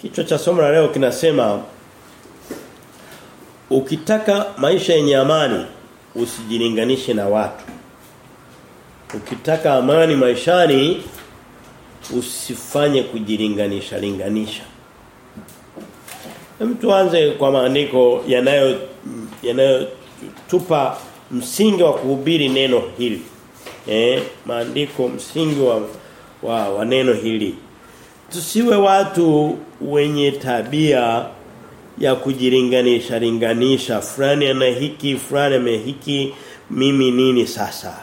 Kichwa cha somo la leo kinasema ukitaka maisha yenye amani usijilinganishe na watu. Ukitaka amani maishani usifanye kujilinganisha linganisha. Mtu anze kwa maandiko yanayo yanayotupa msingi wa kuhubiri neno hili. Eh, maandiko msingi wa, wa, wa neno hili. Tusiwe watu wenye tabia ya kujilinganisha linganisha fulani ana hiki fulani amehiki mimi nini sasa?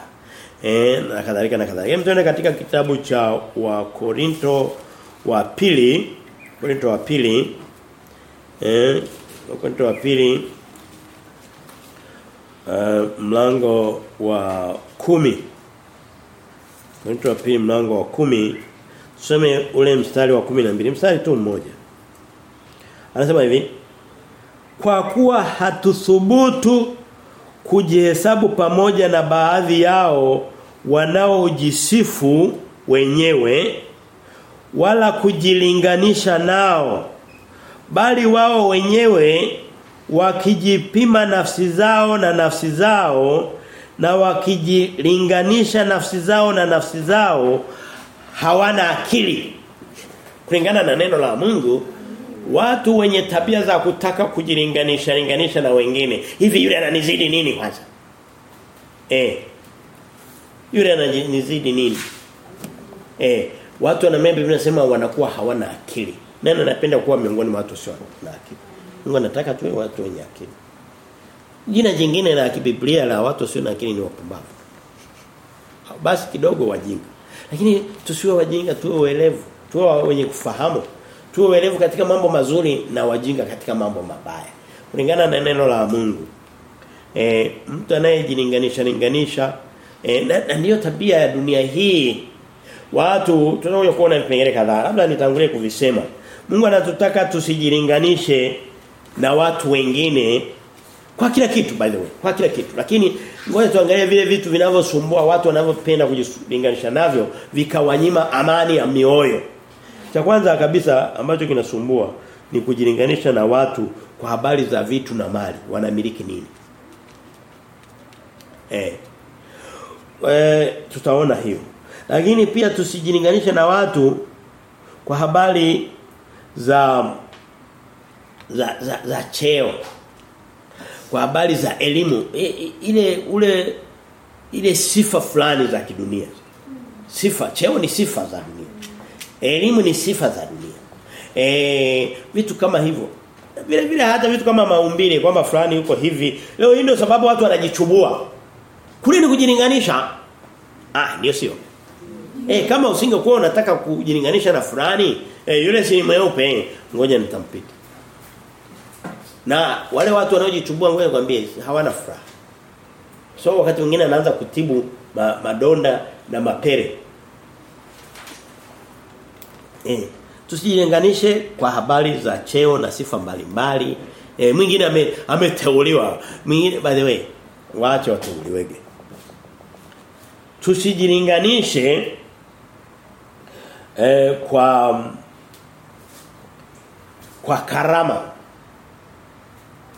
Eh na kadhalika na kadhalika. Hem tuende katika kitabu cha wa Korinto wa pili Korinto wa pili eh Korinto wa pili uh, mlango wa kumi. Korinto wa pili mlango wa kumi tusome ule mstari wa kumi na mbili mstari tu mmoja. Anasema hivi kwa kuwa hatuthubutu kujihesabu pamoja na baadhi yao wanaojisifu wenyewe wala kujilinganisha nao bali wao wenyewe wakijipima nafsi zao na nafsi zao na wakijilinganisha nafsi zao na nafsi zao hawana akili. Kulingana na neno la Mungu watu wenye tabia za kutaka kujilinganisha linganisha na wengine. Hivi yule ananizidi nini kwanza? Eh. Yule ananizidi nini? Eh. Watu wana Biblia inasema wanakuwa hawana akili. Nani anapenda kuwa miongoni mwa watu sio na akili. Mungu anataka tuwe watu wenye akili. Jina jingine la kibiblia la watu sio na akili ni wapumbavu. Basi kidogo wajinga lakini tusiwe wajinga tuwe uelevu tuwe wenye kufahamu. Tuwe uelevu katika mambo mazuri na wajinga katika mambo mabaya. Kulingana na neno la Mungu. E, mtu anayejilinganisha linganisha e, na, na ndiyo tabia ya dunia hii. Watu tunaokuja kuona vipengele kadhaa. Labda nitangulie kuvisema. Mungu anatutaka tusijilinganishe na watu wengine kwa kila kitu by the way. Kwa kila kitu. Lakini ngoja tuangalie vile vitu vinavyosumbua watu wanavyopenda kujilinganisha navyo vikawanyima amani ya mioyo cha kwanza kabisa ambacho kinasumbua ni kujilinganisha na watu kwa habari za vitu na mali, wanamiliki nini? Eh. E, tutaona hiyo. Lakini pia tusijilinganishe na watu kwa habari za za za, za cheo. Kwa habari za elimu, e, ile ule ile sifa fulani za kidunia. Sifa, cheo ni sifa za dunia. Elimu ni sifa za dunia. E, vitu kama hivyo. Vile vile hata vitu kama maumbile kwamba fulani yuko hivi. Leo hii ndio sababu watu wanajichubua. Kule ni kujilinganisha. Ah, ndio sio. Eh kama usingekuwa unataka kujilinganisha na fulani, eh yule si mweupe, ngoja nitampita. Na wale watu wanaojichubua ngoja nikwambie hawana furaha. So wakati mwingine anaanza kutibu ma, madonda na mapere. Eh, tusijilinganishe kwa habari za cheo na sifa mbalimbali. Eh, mwingine ame, ameteuliwa. Mwingine by the way, waache wateuliwege. Tusijilinganishe eh, kwa kwa karama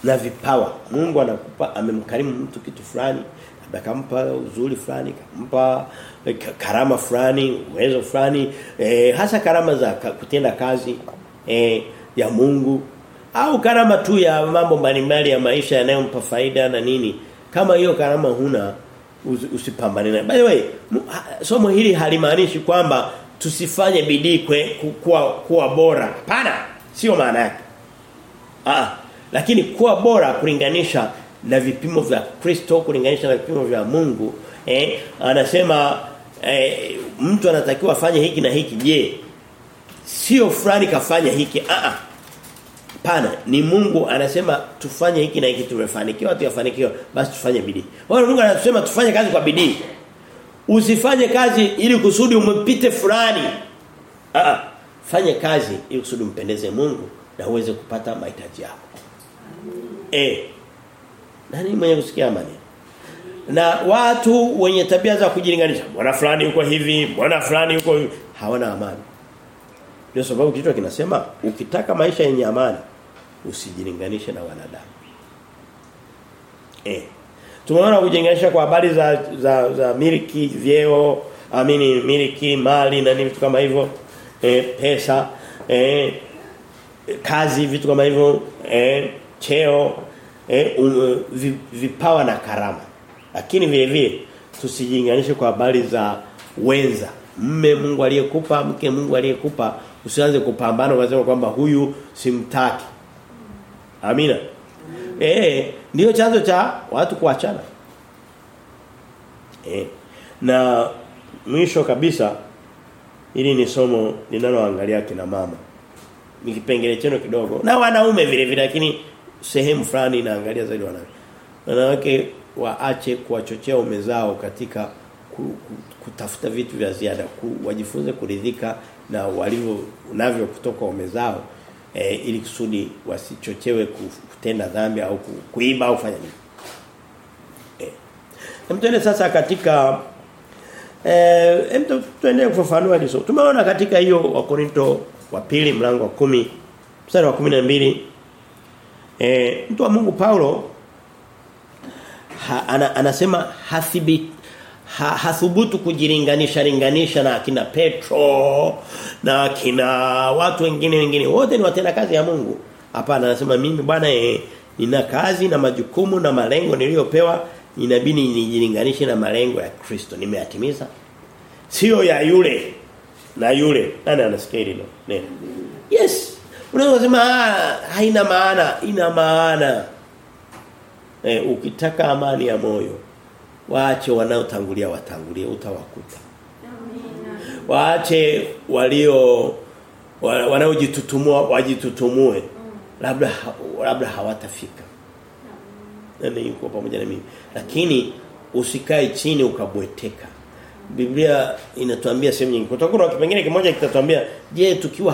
na vipawa. Mungu anakupa amemkarimu mtu kitu fulani, akampa uzuri fulani, akampa karama fulani, uwezo fulani, e, hasa karama za kutenda kazi e, ya Mungu au karama tu ya mambo mbalimbali ya maisha yanayompa faida na nini. Kama hiyo karama huna usipambane nayo. By the way, somo hili halimaanishi kwamba tusifanye bidii kuwa kuwa bora. Hapana, sio maana yake. Ah, lakini kuwa bora kulinganisha na vipimo vya Kristo kulinganisha na vipimo vya Mungu eh anasema eh, mtu anatakiwa afanye hiki na hiki. Je sio fulani kafanya hiki? A a pana ni Mungu anasema tufanye hiki na hiki tumefanikiwa tuyafanikiwa basi tufanye bidii. Wao Mungu anasema tufanye kazi kwa bidii. Usifanye kazi ili kusudi umpite fulani. A a fanye kazi ili kusudi umpendeze Mungu na uweze kupata mahitaji yako eh. Nani mwenye kusikia amani? Na watu wenye tabia za kujilinganisha. Bwana fulani yuko hivi? Bwana fulani yuko hivi? Hawana amani. Ndio sababu kichwa kinasema ukitaka maisha yenye amani usijilinganishe na wanadamu. Eh. Tumeona kujilinganisha kwa habari za za za miliki, vyeo, amini miliki, mali na nini kama hivyo. Eh, pesa, eh, kazi vitu kama hivyo, eh, cheo, eh, um, vipawa na karama. Lakini vile vile tusijilinganishe kwa habari za wenza. Mme Mungu aliyekupa, mke Mungu aliyekupa, usianze kupambana unasema kwamba huyu simtaki. Amina. Eh, ndio chanzo cha watu kuachana. Eh. Na mwisho kabisa ili ni somo linaloangalia kina mama. Ni kipengele cheno kidogo. Na wanaume vile vile lakini sehemu fulani inaangalia zaidi wanawake. Wanawake waache kuwachochea umezao katika ku, ku, kutafuta vitu vya ziada, wajifunze kuridhika na walivyo unavyo kutoka umezao e, ili kusudi wasichochewe kutenda dhambi au ku, kuiba au kufanya nini. E. Mtuende sasa katika eh mtu tuendelee kufafanua hizo. Tumeona katika hiyo wa Korinto wa pili mlango wa kumi mstari wa 12 eh mtu wa Mungu Paulo ha, ana, anasema hasibi ha, hathubutu kujilinganisha linganisha na akina Petro na akina watu wengine wengine. Wote ni watenda kazi ya Mungu. Hapana anasema mimi bwana e, nina kazi na majukumu na malengo niliyopewa inabidi nijilinganishe na malengo ya Kristo. Nimeyatimiza. Sio ya yule na yule. Nani anasikia hilo? Neno. Yes unaweza kusema haina maana ina maana. Eh, ukitaka amani ya moyo waache wanaotangulia watangulie utawakuta. Waache walio wanaojitutumua wajitutumue labda labda hawatafika. Nani yuko pamoja na mimi. Lakini usikae chini ukabweteka. Biblia inatuambia sehemu nyingi. Kutakuwa kipengele kimoja kitatuambia je tukiwa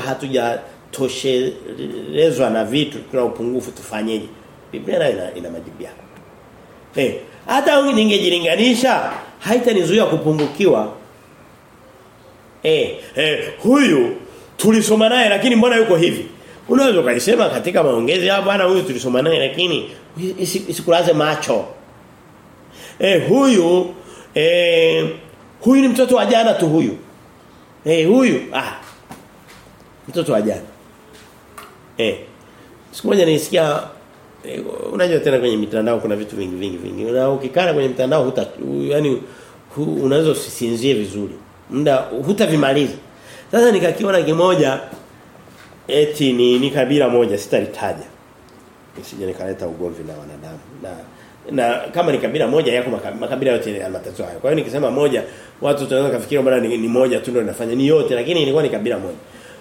hatujatoshelezwa na vitu tuna upungufu tufanyeje Biblia ina, ina majibu yake Eh, hata ningejilinganisha haitanizuia kupungukiwa. Eh, eh huyu tulisoma naye lakini mbona yuko hivi? Unaweza ukalisema katika maongezi hapa bwana huyu tulisoma naye lakini isikulaze macho. Eh huyu eh huyu ni mtoto wa jana tu huyu. Eh huyu ah mtoto wa jana. Eh siku moja nilisikia eh, unajua tena kwenye mitandao kuna vitu vingi vingi vingi. Na ukikaa kwenye mitandao huta yani hu, unaweza usisinzie vizuri. Muda hutavimaliza. Sasa nikakiona kimoja eti ni, ni kabila moja sitalitaja. Nisije nikaleta ugomvi na wanadamu. Na na kama ni kabila moja yako makabila yote yana matatizo hayo. Kwa hiyo nikisema moja watu tunaweza kufikiri bwana ni, ni moja tu ndio inafanya ni yote lakini ilikuwa ni kabila moja.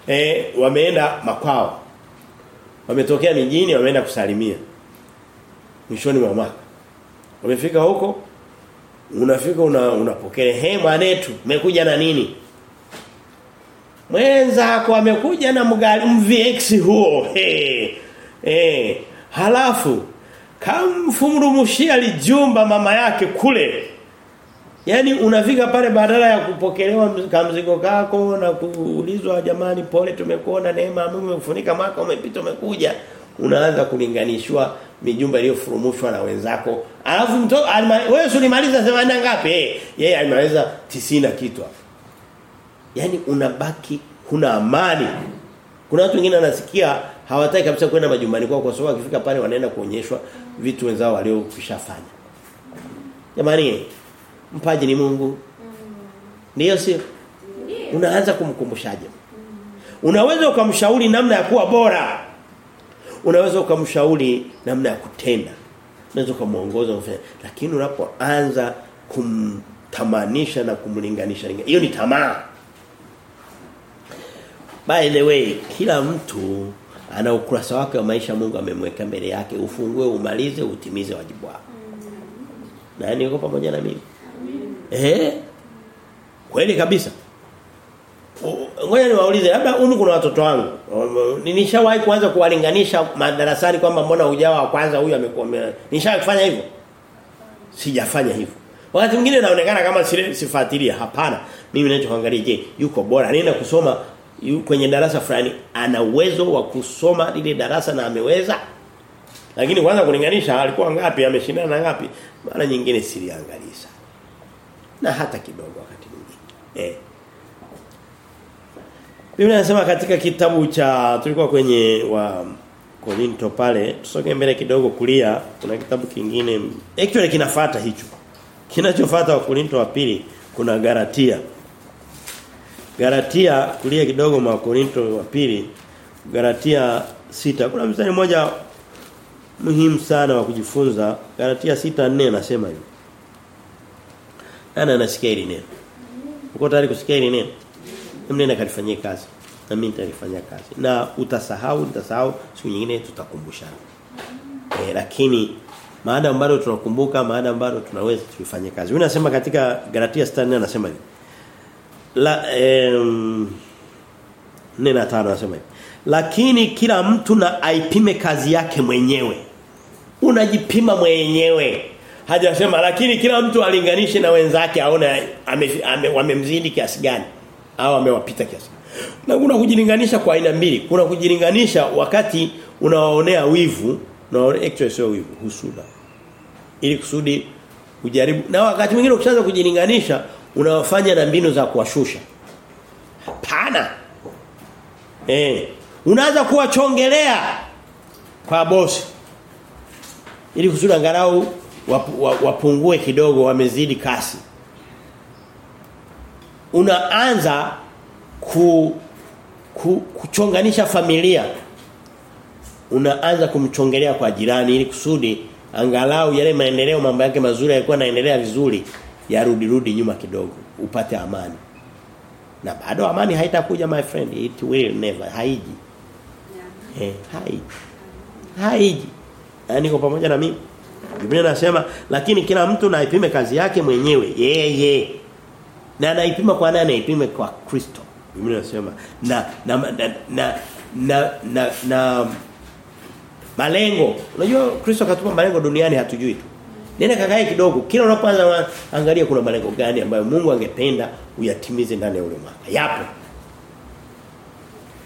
Eh wameenda makwao. Wametokea mijini wameenda kusalimia mwishoni mwa mwaka. Wamefika huko unafika una unapokea hema mwanetu umekuja na nini? Mwenzako amekuja na mgali MVX huo. He. Hey. halafu kamfumrumushia lijumba mama yake kule. Yaani unafika pale badala ya kupokelewa kamzigo kako na kuulizwa jamani pole tumekuona neema Mungu imekufunika mwaka umepita umekuja unaanza kulinganishwa mijumba iliyofurumushwa na wenzako. Alafu mto wewe ulimaliza 80 ngapi? Eh, yeye alimaliza 90 kitu. hapo. Yaani unabaki huna amani. Kuna watu wengine wanasikia hawataki kabisa kwenda majumbani kwao kwa sababu akifika pale wanaenda kuonyeshwa vitu wenzao waliokishafanya. Jamani, mpaji ni Mungu. Ndio sio? Unaanza kumkumbushaje? Unaweza ukamshauri namna ya kuwa bora. Unaweza ukamshauri namna ya kutenda. Unaweza kumuongoza mfanye. Lakini unapoanza kumtamanisha na kumlinganisha hiyo ni tamaa. By the way, kila mtu ana ukurasa wake wa maisha Mungu amemweka mbele yake. Ufungue, umalize, utimize wajibu wako. Mm. Nani yuko pamoja na mimi? Eh? Kweli kabisa. Ngoja niwaulize labda humu kuna watoto wangu. Nilishawahi kuanza kuwalinganisha madarasani kwamba mbona hujawa wa kwanza huyu amekuwa nishawahi kufanya hivyo? Sijafanya hivyo. Wakati mwingine naonekana kama sifuatilia. Hapana. Mimi ninachoangalia je, yuko bora. Nenda kusoma yu kwenye darasa fulani ana uwezo wa kusoma lile darasa na ameweza lakini kwanza kulinganisha alikuwa ngapi ameshindana na ngapi mara nyingine siliangalia sana na hata kidogo wakati mwingine. Eh. Biblia inasema katika kitabu cha tulikuwa kwenye wa Korinto pale tusonge mbele kidogo kulia kuna kitabu kingine actually kinafuata hicho. Kinachofuata wa Korinto wa pili kuna Galatia. Galatia kulia kidogo mwa Korinto wa pili Galatia sita. Kuna mstari mmoja muhimu sana wa kujifunza. Galatia 6:4 anasema hivi Ana anasikia hili neno Uko tayari kusikia hili neno Mnenda kalifanyie kazi. Na mimi nitalifanyia kazi. Na utasahau nitasahau siku nyingine tutakumbushana. E, lakini maada bado tunakumbuka maada bado tunaweza tuifanye kazi. Huyu anasema katika Galatia 6:4 anasema hivi. La em, nena tano anasema hivi. Lakini kila mtu na aipime kazi yake mwenyewe. Unajipima mwenyewe hajasema lakini kila mtu alinganishe na wenzake aone ame, ame, wamemzidi kiasi gani au amewapita kiasi na kuna kujilinganisha kwa aina mbili. Kuna kujilinganisha wakati unawaonea wivu na actually sio wivu husuda ili kusudi ujaribu. Na wakati mwingine ukishaanza kujilinganisha unawafanya na mbinu za kuwashusha. Hapana. Eh unaanza kuwachongelea kwa bosi. Ili kusudi angalau wap, wap, wapungue kidogo wamezidi kasi. Unaanza ku, ku kuchonganisha familia. Unaanza kumchongelea kwa jirani ili kusudi angalau yale maendeleo mambo yake mazuri yalikuwa yanaendelea vizuri yarudi rudi nyuma kidogo upate amani. Na bado amani haitakuja my friend it will never haiji. Yeah. eh haiji. Haiji. Na niko pamoja na mimi Biblia inasema lakini kila mtu na aipime kazi yake mwenyewe yeye na anaipima kwa nani anaipime kwa Kristo Biblia inasema na na na na, na, na, na malengo unajua Kristo akatupa malengo duniani hatujui tu Nenda kakae kidogo. Kila unapoanza angalia kuna malengo gani ambayo Mungu angependa uyatimize ndani ya mwaka. Yapo.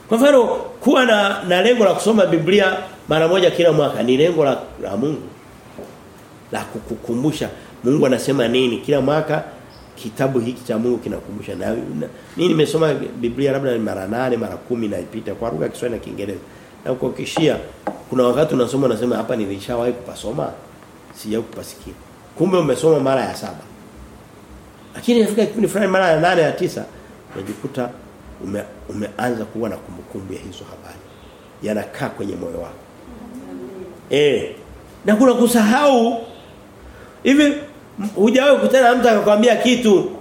Kwa mfano kuwa na na lengo la kusoma Biblia mara moja kila mwaka ni lengo la, la Mungu. La kukukumbusha Mungu anasema nini kila mwaka kitabu hiki cha Mungu kinakumbusha na, mimi nimesoma Biblia labda mara nane mara kumi na ipita kwa lugha ya Kiswahili na Kiingereza. Na ukokishia kuna wakati unasoma unasema hapa nilishawahi kupasoma sija kupasikia. Kumbe umesoma mara ya saba. Lakini inafika kipindi fulani mara ya nane ya tisa unajikuta ume, umeanza kuwa na kumbukumbu ya hizo habari. Yanakaa kwenye moyo wako. Eh. Na kuna kusahau hivi hujawahi kukutana na mtu akakwambia kitu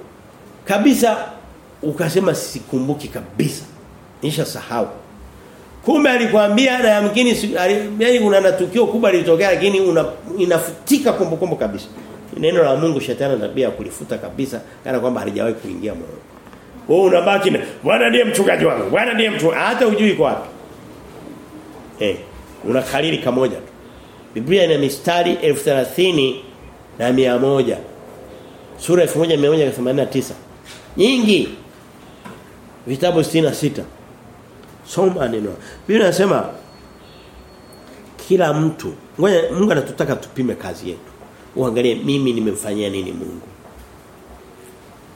kabisa ukasema sikumbuki kabisa. Nisha sahau. Kumbe alikwambia na yamkini yaani kuna na tukio kubwa lilitokea lakini una, inafutika kumbukumbu kabisa. Neno la Mungu shetani ana tabia kulifuta kabisa kana kwamba halijawahi kuingia moyo. Wewe unabaki na Bwana ndiye mchungaji wangu. Bwana ndiye mchungaji. Hata hujui kwa wapi. Eh, una kalili kamoja tu. Biblia ina mistari 1030 na 100. Sura 1189. Nyingi. Vitabu 66. Soma neno. Biblia inasema kila mtu ngoja Mungu anatutaka tupime kazi yetu. Uangalie mimi nimemfanyia nini Mungu.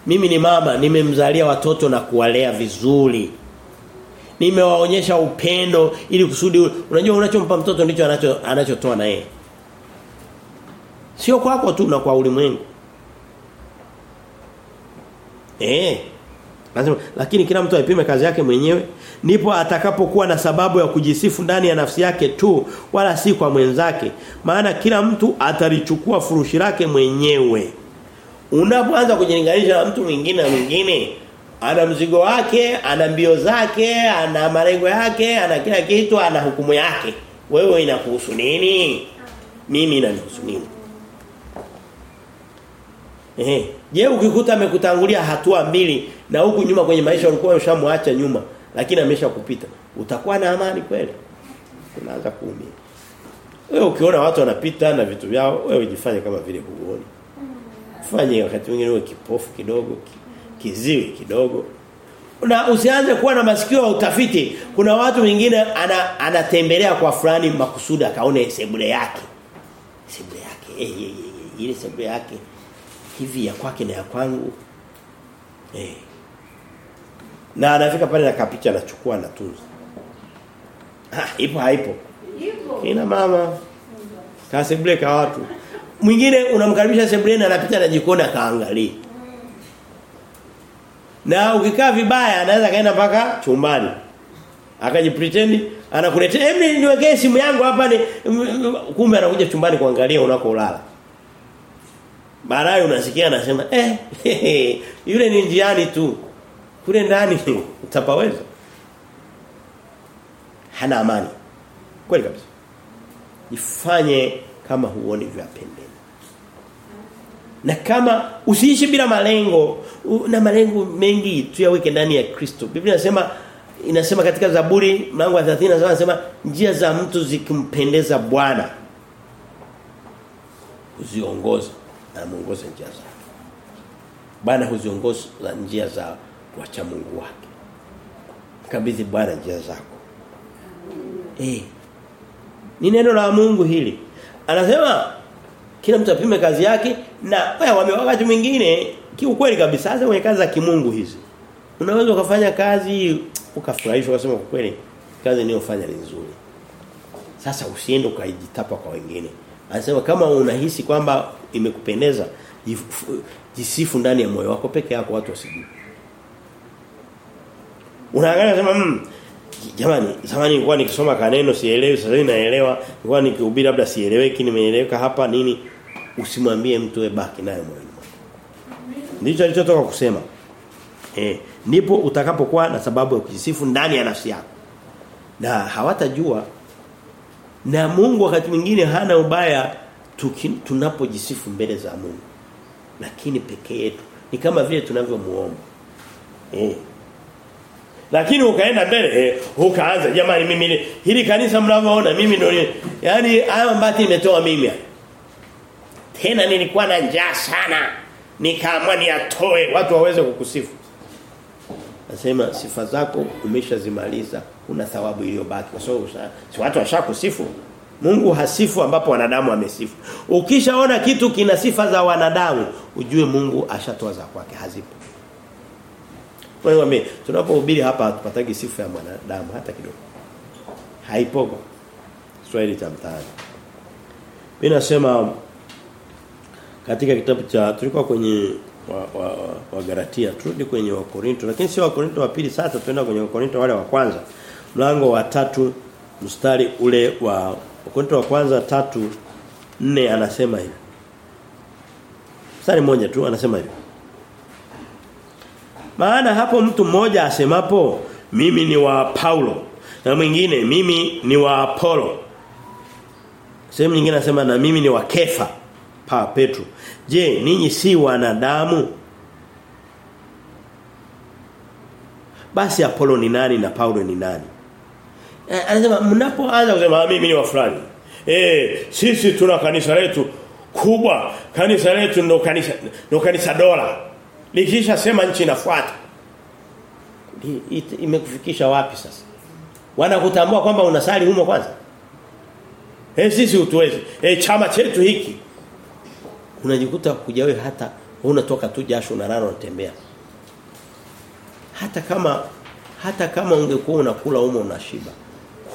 Mimi ni mama nimemzalia watoto na kuwalea vizuri. Nimewaonyesha upendo ili kusudi unajua unachompa mtoto ndicho anacho anachotoa na yeye. Sio kwako tu na kwa ulimwengu. Eh. Lazima lakini kila mtu aipime kazi yake mwenyewe. Ndipo atakapokuwa na sababu ya kujisifu ndani ya nafsi yake tu wala si kwa mwenzake. Maana kila mtu atalichukua furushi lake mwenyewe. Unapoanza kujilinganisha na mtu mwingine na mwingine ana mzigo wake ana mbio zake ana malengo yake ana kila kitu ana hukumu yake. Wewe inakuhusu nini? Mimi inanihusu nini Eh, je ukikuta amekutangulia hatua mbili na huku nyuma kwenye maisha ulikuwa ushamwacha nyuma lakini ameshakupita utakuwa na amani kweli unaanza kuumia wewe ukiona watu wanapita na vitu vyao wewe jifanye kama vile huoni fanye wakati mwingine wewe kipofu kidogo kiziwi kidogo na usianze kuwa na masikio ya utafiti. Kuna watu wengine ana, anatembelea kwa fulani makusudi akaone sebule yake. Sebule yake. Eh, eh, eh, ile sebule yake hivi ya kwake na ya kwangu. Eh. Na anafika pale na kapicha anachukua anatunza. Ah, ipo haipo. Ipo. Ina mama. Ka sebule ka watu. Mwingine unamkaribisha sebuleni anapita na jikoni akaangalia. Na ukikaa vibaya anaweza kaenda mpaka chumbani. Akajipretend anakuletea hebu niwekee simu yangu hapa ni kumbe anakuja chumbani kuangalia unakolala. Baadaye unasikia anasema eh yule ni njiani tu. Kule ndani utapaweza. Hana amani. Kweli kabisa. Ifanye kama huoni vya pembeni. Na kama usiishi bila malengo na malengo mengi tuyaweke ndani ya Kristo. Biblia inasema inasema katika Zaburi mlango wa 30 inasema inasema njia za mtu zikimpendeza Bwana uziongoza na muongoze njia zake. Bwana huziongoza njia za kuacha Mungu wake. Kabidhi Bwana njia zako. Eh. Ni neno la Mungu hili. Anasema kila mtu apime kazi yake na wao wakati mwingine kiukweli kabisa hasa kwenye kazi za kimungu hizi. Unaweza ukafanya kazi ukafurahishwa ukasema kwa kweli kazi niliyofanya ni nzuri. Sasa usiende ukajitapa kwa wengine. Anasema kama unahisi kwamba imekupendeza jisifu ndani ya moyo wako peke yako watu wasijue. Unaangalia sema mmm jamani zamani nilikuwa nikisoma kaneno sielewi sasa hivi naelewa nilikuwa nikihubiri labda sieleweki nimeeleweka hapa nini usimwambie mtu ebaki baki naye moyoni wako. ndicho alichotoka kusema eh ndipo utakapokuwa na sababu ya kujisifu ndani ya nafsi yako na hawatajua na Mungu wakati mwingine hana ubaya tunapojisifu mbele za Mungu. Lakini pekee yetu ni kama vile tunavyomuomba. Eh. Lakini ukaenda mbele eh, ukaanza jamani mimi hili kanisa mnavyoona mimi ndio ni- yani haya mbati nimetoa mimi. Tena nilikuwa na njaa sana. Nikaamua niatoe watu waweze kukusifu nasema sifa zako umeshazimaliza kuna thawabu iliyobaki kwa sababu sa- si watu washakusifu Mungu hasifu ambapo wanadamu amesifu ukishaona kitu kina sifa za wanadamu ujue Mungu ashatoa za kwake hazipo hiyo mimi tunapohubiri hapa hatupatagi sifa ya mwanadamu hata kidogo. Haipo. Swahili cha mtaani. Mimi nasema katika kitabu cha tulikuwa kwenye wa, wa, wa, Galatia turudi kwenye Wakorinto lakini sio Wakorinto wa pili sasa tuenda kwenye Wakorinto wale wa kwanza mlango wa tatu mstari ule wa Wakorinto wa kwanza tatu nne anasema hivi Mstari mmoja tu anasema hivi maana hapo mtu mmoja asemapo mimi ni wa Paulo na mwingine mimi ni wa Apollo. Sehemu nyingine anasema na mimi ni wa Kefa pa Petro. Je, ninyi si wanadamu? Basi Apollo ni nani na Paulo ni nani? Eh, anasema mnapoanza kusema "Ah, mimi ni wa fulani. Eh, sisi tuna kanisa letu kubwa. Kanisa letu ndo kanisa ndo kanisa dola. Likisha sema nchi inafuata. Imekufikisha wapi sasa? Wanakutambua kwamba unasali humo kwanza? Eh sisi utuwezi. Eh chama chetu hiki. Unajikuta kuja wewe hata unatoka tu jasho na rano unatembea. Hata kama hata kama ungekuwa unakula umo unashiba.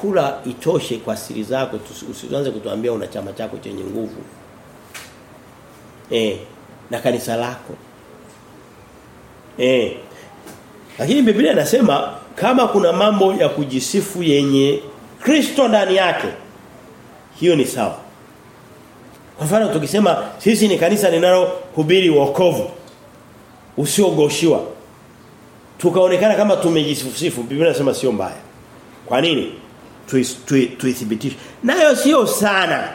Kula itoshe kwa siri zako usianze kutuambia una chama chako chenye nguvu. Eh na kanisa lako. Eh. Lakini Biblia inasema kama kuna mambo ya kujisifu yenye Kristo ndani yake hiyo ni sawa. Kwa mfano tukisema sisi ni kanisa linalohubiri wokovu usiogoshiwa. Tukaonekana kama tumejisifu Biblia inasema sio mbaya. Kwa nini? Tuithibitishe. Nayo sio sana.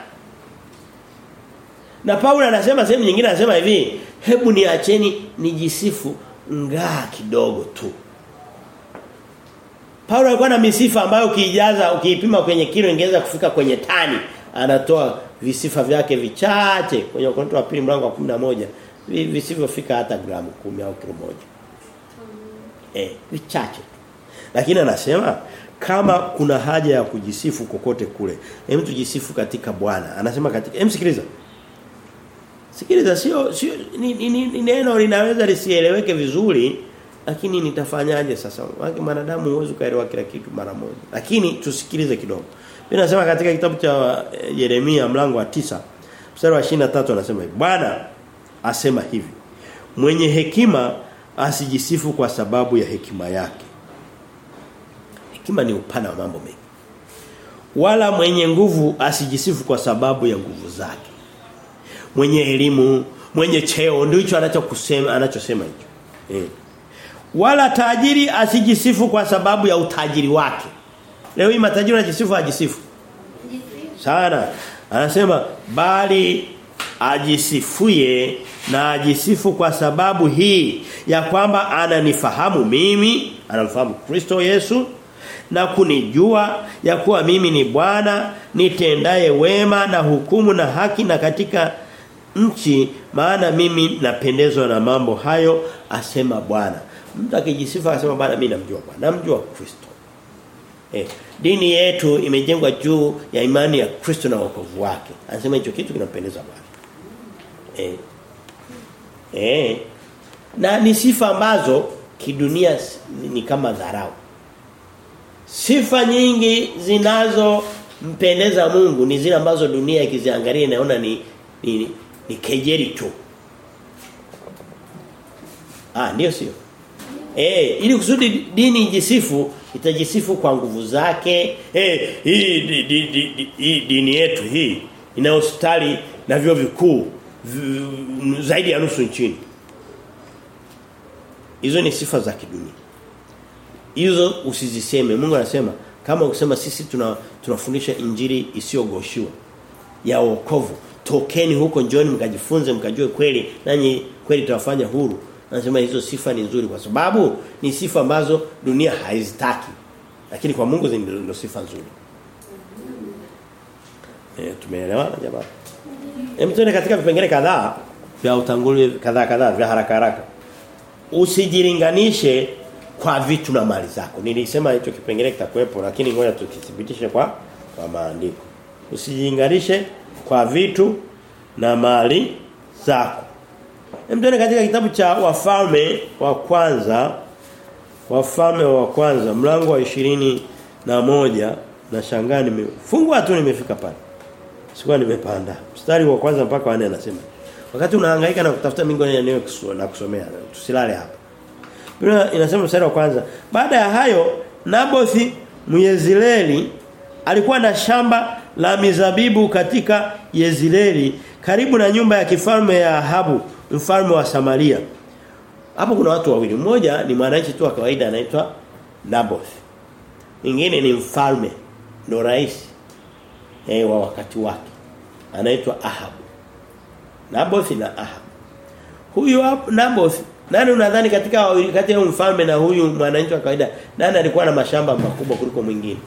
Na Paulo anasema sehemu nyingine anasema hivi, hebu niacheni nijisifu ngaa kidogo tu. Paulo alikuwa na misifa ambayo ukiijaza ukiipima kwenye kilo ingeweza kufika kwenye tani. Anatoa visifa vyake vichache kwenye Wakorintho wa pili mlango wa 11 vi- visivyofika hata gramu kumi au kilo moja. Eh, vichache. Lakini anasema kama kuna haja ya kujisifu kokote kule, hem tujisifu katika Bwana. Anasema katika hem sikiliza. Sikiliza sio sio ni, ni, ni, ni neno linaweza lisieleweke vizuri lakini nitafanyaje sasa? Wangi mwanadamu huwezi kuelewa kila kitu mara moja. Lakini tusikilize kidogo. Mimi nasema katika kitabu cha eh, Yeremia mlango wa tisa mstari wa 23 anasema hivi. Bwana asema hivi. Mwenye hekima asijisifu kwa sababu ya hekima yake. Hekima ni upana wa mambo mengi. Wala mwenye nguvu asijisifu kwa sababu ya nguvu zake. Mwenye elimu, mwenye cheo ndicho anachokusema anachosema hicho. Eh. Wala tajiri asijisifu kwa sababu ya utajiri wake. Leo hii matajiri anajisifu ajisifu. Sana. Anasema bali ajisifuye na ajisifu kwa sababu hii ya kwamba ananifahamu mimi, anamfahamu Kristo Yesu na kunijua ya kuwa mimi ni Bwana nitendaye wema na hukumu na haki na katika nchi maana mimi napendezwa na mambo hayo asema Bwana. Mtu akijisifu akasema bwana mimi namjua Bwana, namjua Kristo. Eh, dini yetu imejengwa juu ya imani ya Kristo na wokovu wake. Anasema hicho kitu kinampendeza Bwana. Eh. Eh. Na ni sifa ambazo kidunia ni kama dharau. Sifa nyingi zinazompendeza Mungu ni zile ambazo dunia ikiziangalia inaona ni ni, ni kejeli tu. Ah, ndio sio. Eh, ili kusudi dini ijisifu itajisifu kwa nguvu zake. Eh, hii di, di, di, di, dini yetu hii ina hospitali na vyo vikuu zaidi ya nusu nchini. Hizo ni sifa za kidunia. Hizo usiziseme. Mungu anasema kama ukisema sisi tuna tunafundisha injili isiyogoshiwa ya wokovu. Tokeni huko njoni mkajifunze mkajue kweli nanyi kweli tutawafanya huru. Anasema hizo sifa ni nzuri kwa sababu ni sifa ambazo dunia haizitaki. Lakini kwa Mungu ndio sifa nzuri. Eh tumeelewana jamaa? Hem katika vipengele kadhaa vya utangulizi kadhaa kadhaa vya haraka haraka. Usijilinganishe kwa vitu na mali zako. Nilisema hicho kipengele kitakuepo lakini ngoja tukithibitishe kwa kwa maandiko. Usijilinganishe kwa vitu na mali zako. Hem tuende katika kitabu cha Wafalme wa kwanza Wafalme wa kwanza mlango wa ishirini na moja na shangaa nimefungua tu nimefika pale. Sikuwa nimepanda. Mstari wa kwanza mpaka wa 4 anasema. Wakati unahangaika na kutafuta mingo eneo na kusomea tusilale hapa. Biblia inasema mstari wa kwanza, baada ya hayo Nabothi Mwezileli alikuwa na shamba la mizabibu katika Yezileli karibu na nyumba ya kifalme ya Ahabu mfalme wa Samaria. Hapo kuna watu wawili. Mmoja ni mwananchi tu wa kawaida anaitwa Naboth. Mwingine ni mfalme, ndo rais eh wa wakati wake. Anaitwa Ahab. Naboth na Ahab. Huyu Naboth nani unadhani katika wawili kati ya mfalme na huyu mwananchi wa kawaida nani alikuwa na mashamba makubwa kuliko mwingine?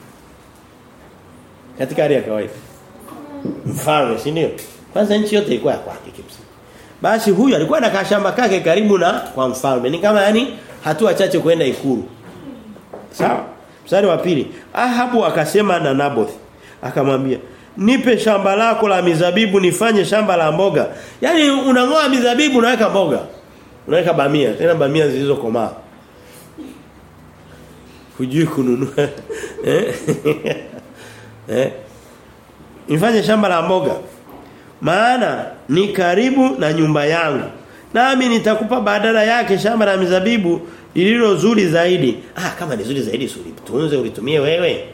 Katika hali ya kawaida. Mfalme, si ndio? Kwanza nchi yote ilikuwa ya kwake kimsingi. Basi huyu alikuwa na kashamba kake karibu na kwa mfalme. Ni kama yani hatua chache kwenda ikulu. Sawa? Mstari wa pili. Ahabu akasema na Naboth. Akamwambia, "Nipe shamba lako la mizabibu nifanye shamba la mboga." Yaani unangoa mizabibu unaweka mboga. Unaweka bamia, tena bamia zilizokomaa. Hujui kununua. eh? eh? Nifanye shamba la mboga maana ni karibu na nyumba yangu. Nami nitakupa badala yake shamba la mizabibu lililo zuri zaidi. Ah kama ni zuri zaidi ulitunze ulitumie wewe?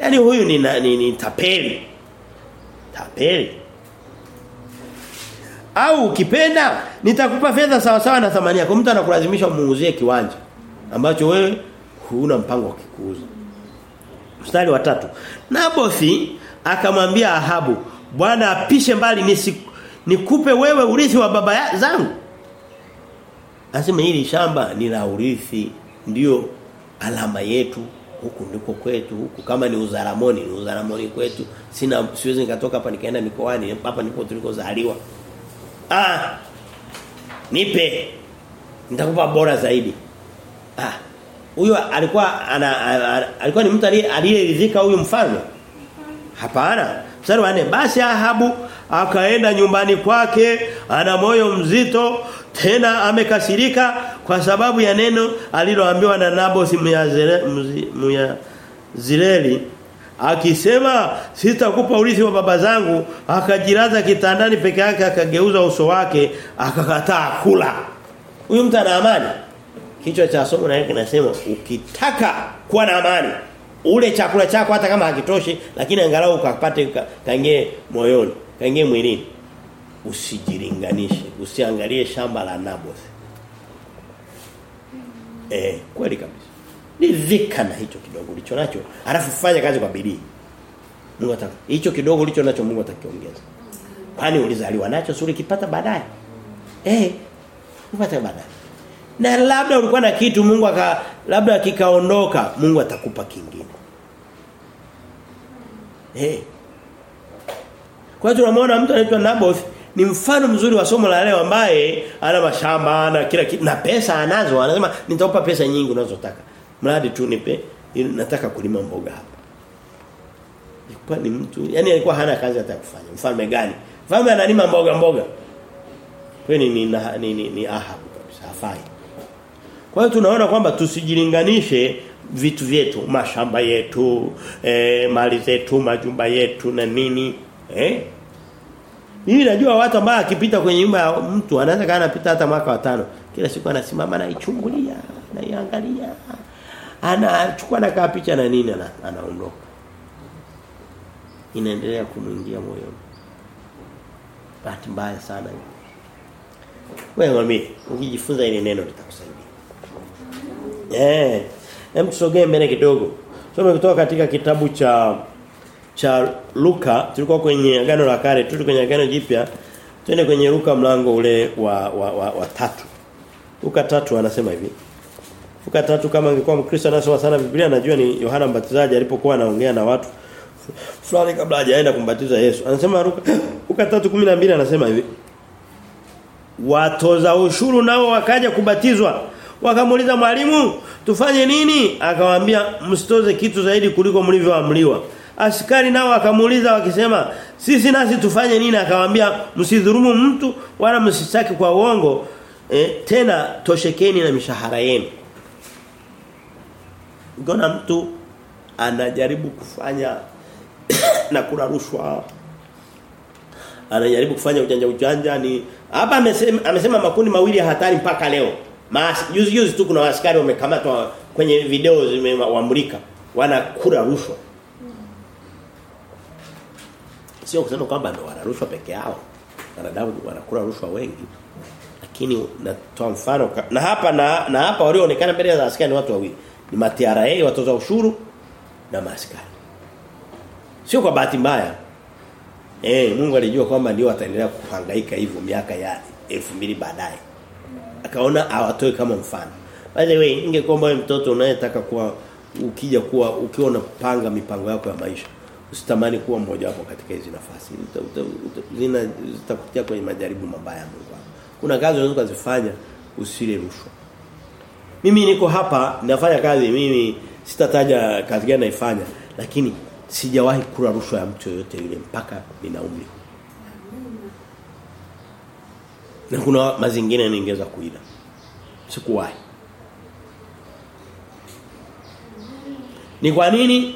Yani huyu ni, ni, ni tapeli. Tapeli. Au ukipenda nitakupa fedha sawa sawa na thamani yako. Mtu anakulazimisha muuzie kiwanja ambacho wewe huna mpango wa kikuuza mstari wa tatu. Nabothi akamwambia Ahabu Bwana apishe mbali nisi, nikupe wewe urithi wa baba zangu. Anasema hili shamba ni la urithi ndio alama yetu. Huku ndiko kwetu huku kama ni uzaramoni ni uzaramoni kwetu. Sina siwezi nikatoka hapa nikaenda mikoani hapa ndipo tulikozaliwa. Ah nipe nitakupa bora zaidi. Ah huyo alikuwa ana, ana, alikuwa ni mtu aliyeridhika huyu mfalme? Hapana mstari wa 4 basi Ahabu akaenda nyumbani kwake ana moyo mzito tena amekasirika kwa sababu ya neno aliloambiwa na Naboth Muyazireli akisema sitakupa urithi wa baba zangu. Akajilaza kitandani peke yake akageuza uso wake akakataa kula. Huyu mtu ana amani. Kichwa cha somo na kinasema ukitaka kuwa na amani ule chakula chako hata kama hakitoshi lakini angalau ukapate kaingie moyoni kaingie mwilini usijilinganishe usiangalie shamba la Naboth eh kweli kabisa Ridhika na hicho kidogo ulicho nacho. Alafu fanya kazi kwa bidii. Mungu ataka. Hicho kidogo ulicho nacho Mungu atakiongeza. Kwani ulizaliwa nacho suri kipata baadaye. Eh. Upata baadaye. Na labda ulikuwa na kitu Mungu aka labda kikaondoka, Mungu atakupa kingine. Eh. Kwa hiyo tunamwona mtu anaitwa Naboth ni mfano mzuri wa somo la leo ambaye ana mashamba na kila kitu na pesa anazo. Anasema nitaupa pesa nyingi unazotaka. Mradi tu nipe nataka kulima mboga hapa. Ilikuwa ni mtu yani alikuwa hana kazi hata kufanya. Mfalme gani? Mfalme analima mboga mboga. Kwani ni ni, ni, ni, ni Ahabu kabisa hafai kwa hiyo tunaona kwamba tusijilinganishe vitu vyetu mashamba yetu e, mali zetu majumba yetu na nini eh? Mimi najua watu ambao akipita kwenye nyumba ya mtu anaweza kana anapita hata mwaka wa tano. Kila siku anasimama na ichungulia naiangalia anachukua na kaa picha na nini na anaondoka. Inaendelea kumuingia moyoni bahati mbaya sana. Wewe mami ukijifunza ile neno litakusaidia eh. Hem tusogee mbele kidogo. Tusome kutoka katika kitabu cha cha Luka. Tulikuwa kwenye agano la kale tuli kwenye agano jipya. Twende kwenye Luka mlango ule wa wa, wa, wa tatu. Luka tatu anasema hivi. Luka tatu kama angekuwa Mkristo anasoma sana Biblia najua ni Yohana Mbatizaji alipokuwa anaongea na watu. Fulani kabla hajaenda kumbatiza Yesu. Anasema Luka Luka 3:12 anasema hivi. Watoza ushuru nao wakaja kubatizwa. Wakamuuliza mwalimu, tufanye nini? Akawaambia msitoze kitu zaidi kuliko mlivyoamriwa. Askari nao akamuuliza wakisema, sisi nasi tufanye nini? Akawaambia msidhulumu mtu wala msishtaki kwa uongo. E, tena toshekeni na mishahara yenu. Ngona mtu anajaribu kufanya na kula rushwa anajaribu kufanya ujanja ujanja ni hapa amesema amesema makundi mawili ya hatari mpaka leo Juzi juzi tu kuna askari wamekamatwa kwenye video zimewamulika wanakula rushwa. Sio kusema kwamba ndio wana rushwa peke yao. Wanadamu wanakula rushwa wengi. Lakini natoa mfano na hapa na, na hapa walioonekana mbele za askari ni watu wawili. Ni matiara watoza ushuru na maaskari Sio kwa bahati mbaya. Eh Mungu alijua kwamba ndio wataendelea kuhangaika hivyo miaka ya 2000 baadaye. Akaona awatoe kama mfano. By the way, ingekuwa wewe mtoto unayetaka kuwa ukija kuwa ukiwa unapanga mipango yako ya maisha, usitamani kuwa mmoja wapo katika hizi nafasi. Zina zitakutia kwenye majaribu mabaya Mungu. Kuna kazi unaweza kuzifanya usile rushwa. Mimi niko hapa nafanya kazi mimi sitataja kazi gani naifanya lakini sijawahi kula rushwa ya mtu yoyote yule mpaka nina umri. Na kuna mazingine ningeweza kuila. Sikuwahi. Ni kwa nini?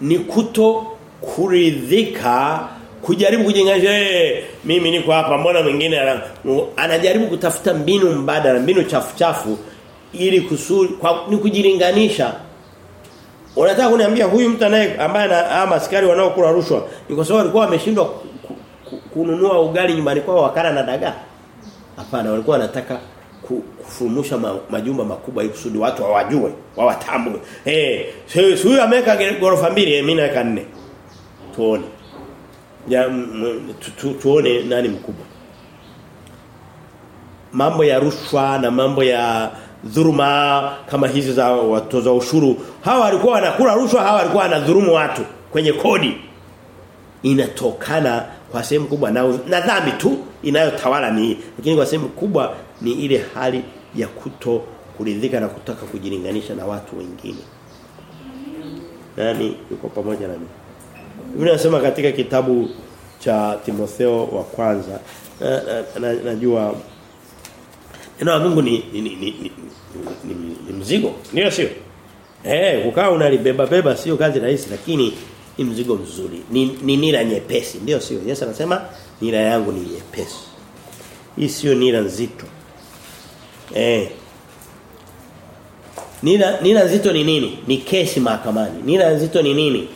Ni kuto kuridhika kujaribu kujenganisha hey, mimi niko hapa mbona mwingine anajaribu kutafuta mbinu mbadala mbinu chafu chafu ili kusuri kwa ni kujilinganisha Unataka kuniambia huyu mtu naye ambaye ama askari wanaokula rushwa ni kwa sababu alikuwa ameshindwa kununua ugali nyumbani kwao wakala na dagaa? Hapana, walikuwa wanataka kufumusha majumba makubwa ili kusudi watu wawajue, wawatambue. Eh, hey, huyu ameweka gorofa mbili, mimi naweka nne. Tuone. Ya tu, tu, tuone nani mkubwa. Mambo ya rushwa na mambo ya dhuruma kama hizi za watoza ushuru hawa walikuwa wanakula rushwa hawa walikuwa wanadhurumu watu kwenye kodi inatokana kwa sehemu kubwa na, na dhambi tu inayotawala ni lakini kwa sehemu kubwa ni ile hali ya kuto kuridhika na kutaka kujilinganisha na watu wengine. Nani yuko pamoja nami? Biblia nasema katika kitabu cha Timotheo wa kwanza na, na, na, najua neno la Mungu ni ni, ni, ni, ni, ni, mzigo. Ndio sio? Eh, ukao unalibeba beba sio kazi rahisi lakini ni mzigo mzuri. Ni, ni nira nyepesi, ndio sio? Yesu anasema nira yangu ni nyepesi. Hii sio nira nzito. Eh. Nira nira nzito ni nini? Ni kesi mahakamani. Nira nzito ni nini?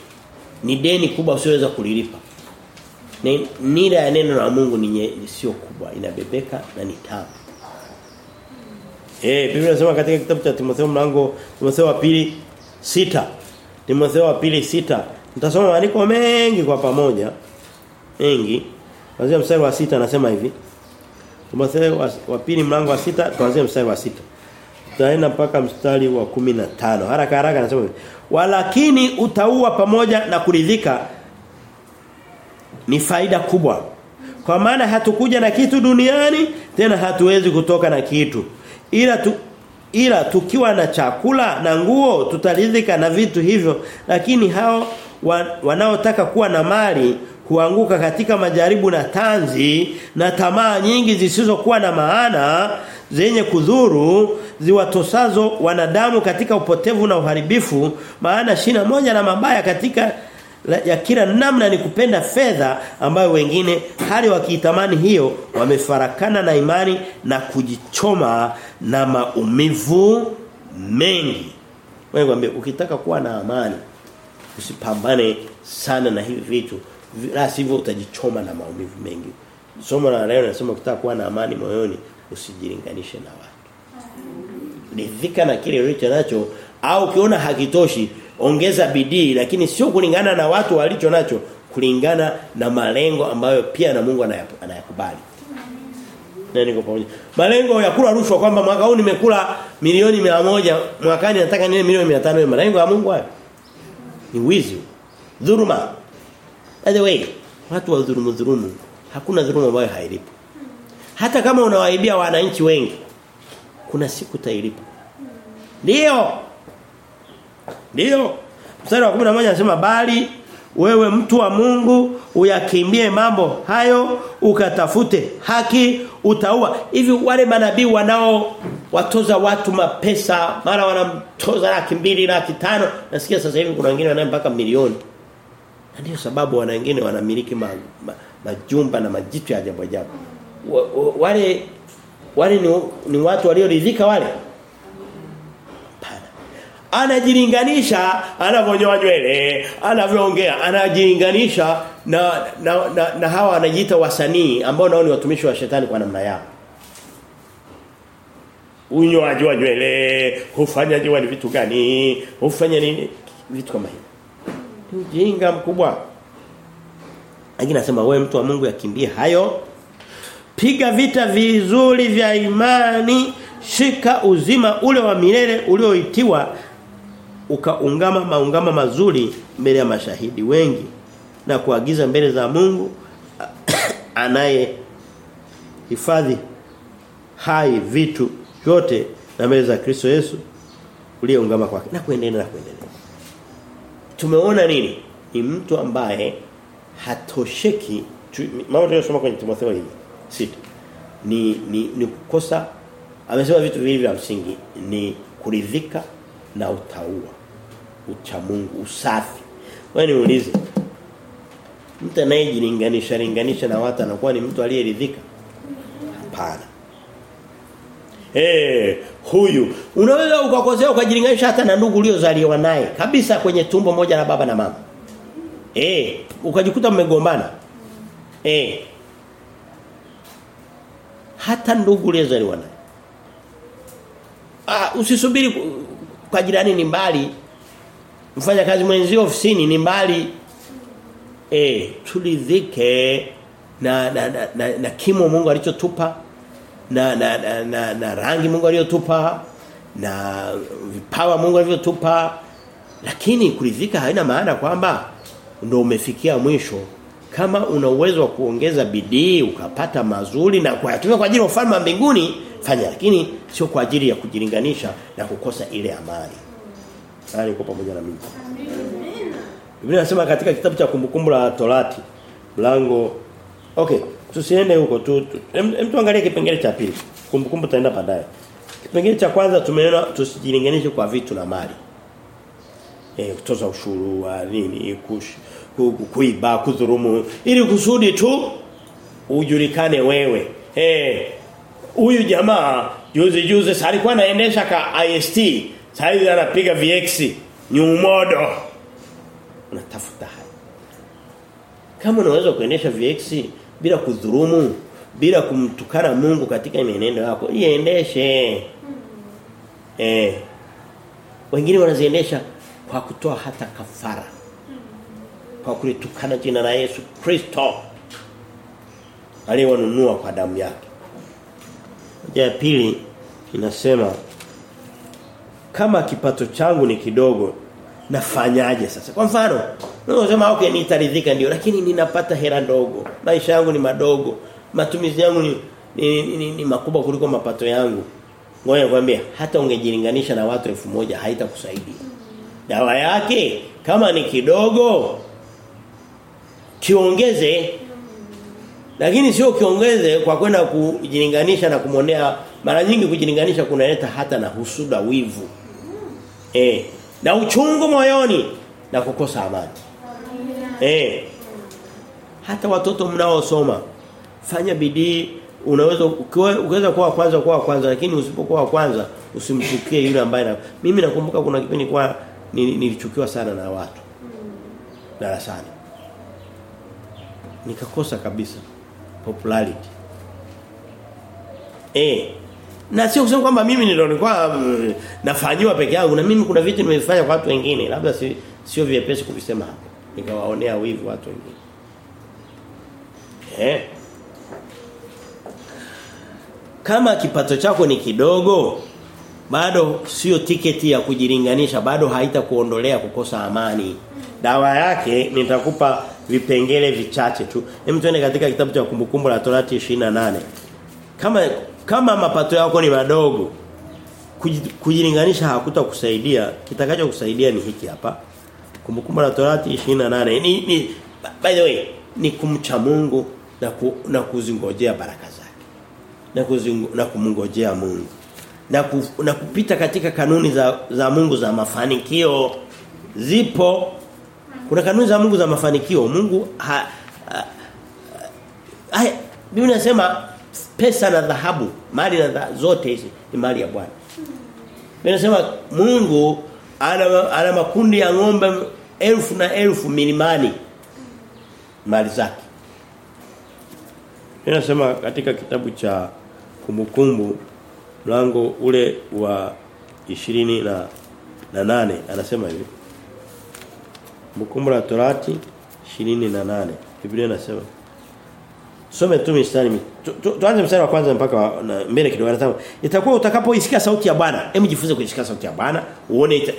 Ni deni kubwa usiyoweza kulilipa. Nira ya neno la Mungu ni sio kubwa, inabebeka na ni tamu. Eh, Biblia inasema katika kitabu cha Timotheo mlango Timotheo wa pili sita Timotheo wa pili sita Nitasoma maandiko mengi kwa pamoja. Mengi. Kuanzia mstari wa sita anasema hivi. Timotheo wa, wa pili mlango wa sita tuanzie mstari wa sita Tutaenda mpaka mstari wa 15. Haraka haraka anasema hivi. Walakini utaua pamoja na kuridhika ni faida kubwa. Kwa maana hatukuja na kitu duniani tena hatuwezi kutoka na kitu. Ila tu, ila tukiwa na chakula na nguo tutaridhika na vitu hivyo. Lakini hao wanaotaka kuwa na mali huanguka katika majaribu na tanzi na tamaa nyingi zisizokuwa na maana zenye kudhuru ziwatosazo wanadamu katika upotevu na uharibifu. Maana shina moja na mabaya katika ya kila namna ni kupenda fedha ambayo wengine hali wakiitamani hiyo wamefarakana na imani na kujichoma na maumivu mengi. Wewe ukitaka kuwa na amani usipambane sana na hivi vitu la sivyo utajichoma na maumivu mengi. Somo la leo nasema ukitaka kuwa na amani moyoni usijilinganishe na watu. Ridhika na kile ulicho nacho au ukiona hakitoshi ongeza bidii lakini sio kulingana na watu walicho nacho kulingana na malengo ambayo pia na Mungu anayakubali. Na niko pamoja. Malengo ya kula rushwa kwamba mwaka huu nimekula milioni 100 mwakani nataka nile milioni 500 malengo ya Mungu hayo. Ni wizi. Dhuluma. By the way, watu wa dhulumu dhulumu hakuna dhuluma ambayo hailipo. Hata kama unawaibia wananchi wengi kuna siku tailipo Ndio. Ndio. Mstari wa 11 anasema bali wewe mtu wa Mungu uyakimbie mambo hayo ukatafute haki utaua. Hivi wale manabii wanao watoza watu mapesa mara wanamtoza laki mbili laki tano. Nasikia sasa hivi kuna wengine wanaye mpaka milioni. Na ndio sababu wana wengine wanamiliki ma, ma, majumba na majitu ya ajabu ajabu. Wa, wa, wale wale ni, ni watu walioridhika wale anajilinganisha anavonyoa nywele anavyoongea anajilinganisha na na, na na hawa anajiita wasanii ambao nao ni watumishi wa shetani kwa namna yao. Unyoaji wa nywele hufanyaji wa vitu gani hufanya nini vitu kama hivi. Ujinga mkubwa. Lakini nasema wewe mtu wa Mungu yakimbie hayo piga vita vizuri vya imani shika uzima ule wa milele ulioitiwa ukaungama maungama mazuri mbele ya mashahidi wengi na kuagiza mbele za Mungu anaye hifadhi hai vitu vyote na mbele za Kristo Yesu uliyeungama kwake. Na kuendelea na kuendelea. Tumeona nini? Ni mtu ambaye hatosheki mambo tunayosoma kwenye Timotheo hii sita. Ni ni ni kukosa amesema vitu viwili vya msingi ni kuridhika na utaua ucha Mungu usafi wewe niulize mtu anayejilinganisha linganisha na watu anakuwa ni mtu aliyeridhika hapana Eh, hey, huyu unaweza ukakosea ukajilinganisha hata na ndugu uliozaliwa naye kabisa kwenye tumbo moja na baba na mama. Eh, hey, ukajikuta mmegombana. Eh. Hey. Hata ndugu uliozaliwa naye. Ah, usisubiri kwa jirani ni mbali. Mfanya kazi mwenzio ofisini ni mbali. Eh, tulidhike na na, na, na, na kimo Mungu alichotupa na na, na, na, na rangi Mungu aliyotupa na vipawa Mungu alivyotupa lakini kuridhika haina maana kwamba ndio umefikia mwisho kama una uwezo wa kuongeza bidii ukapata mazuri na kuyatumia kwa ajili ya ufalme wa mbinguni fanya lakini sio kwa ajili ya kujilinganisha na kukosa ile amani. Nani kwa pamoja na mimi? Biblia inasema katika kitabu cha kumbukumbu la Torati mlango Okay, tusiende huko tu. Hem tuangalie kipengele cha pili. Kumbukumbu taenda baadaye. Kipengele cha kwanza tumeona tusijilinganishe kwa vitu na mali. Eh kutoza ushuru wa nini kush kuiba kudhurumu ili kusudi tu ujulikane wewe. Eh huyu jamaa juzi juzi alikuwa anaendesha ka IST, sasa anapiga VX ni umodo. Unatafuta haya. Kama unaweza kuendesha VX bila kudhurumu, bila kumtukana Mungu katika mienendo yako, iendeshe. Eh. Wengine wanaziendesha kwa kutoa hata kafara. Kwa kulitukana jina la Yesu Kristo. Aliyewanunua kwa damu yake. Ya pili inasema kama kipato changu ni kidogo nafanyaje sasa? Kwa mfano, unasema okay nitaridhika ndio lakini ninapata hela ndogo. Maisha yangu ni madogo. Matumizi yangu ni ni, ni, ni, ni makubwa kuliko mapato yangu. Ngoja nikwambie hata ungejilinganisha na watu elfu moja haitakusaidia. Dawa yake kama ni kidogo kiongeze lakini sio kiongeze kwa kwenda kujilinganisha na kumonea mara nyingi kujilinganisha kunaleta hata na husuda wivu. Eh, na uchungu moyoni na kukosa amani. Eh. Hata watoto mnaosoma fanya bidii unaweza ukiweza kuwa kwanza kuwa kwanza lakini usipokuwa kwanza usimchukie yule ambaye na mimi nakumbuka kuna kipindi kwa nilichukiwa sana na watu darasani nikakosa kabisa popularity eh na sio kusema kwamba mimi ndio nilikuwa uh, peke yangu na mimi kuna vitu nimefanya kwa watu wengine labda si, sio vyepesi kuvisema hapo nikawaonea wivu watu wengine. Eh? Kama kipato chako ni kidogo bado sio tiketi ya kujilinganisha bado haitakuondolea kukosa amani. Dawa yake nitakupa vipengele vichache tu. Hem tuende katika kitabu cha kumbukumbu la Torati 28 kama kama mapato yako ni madogo kujilinganisha hakutakusaidia. Kitakacho kusaidia ni hiki hapa. Kumbukumbu la Torati 28 ni, ni by the way ni kumcha Mungu na ku, na kuzingojea baraka zake. Na kuzingo, na kumngojea Mungu. Na, ku, na kupita katika kanuni za za Mungu za mafanikio. Zipo. Kuna kanuni za Mungu za mafanikio. Mungu ha, ha, ha, Biblia inasema pesa na dhahabu mali na dha, zote hizi ni mali ya Bwana. Ninasema inasema Mungu ana, ana makundi ya ng'ombe elfu na elfu milimani mali zake. Ninasema katika kitabu cha kumbukumbu mlango ule wa ishirini na, na nane anasema hivi. Kumbukumbu Torati 28 Biblia inasema Some tu tu, tuanze mstari wa kwanza mpaka mbele kidogo anasema itakuwa utakapoisikia sauti ya Bwana. Hebu jifunze kuisikia sauti ya Bwana uone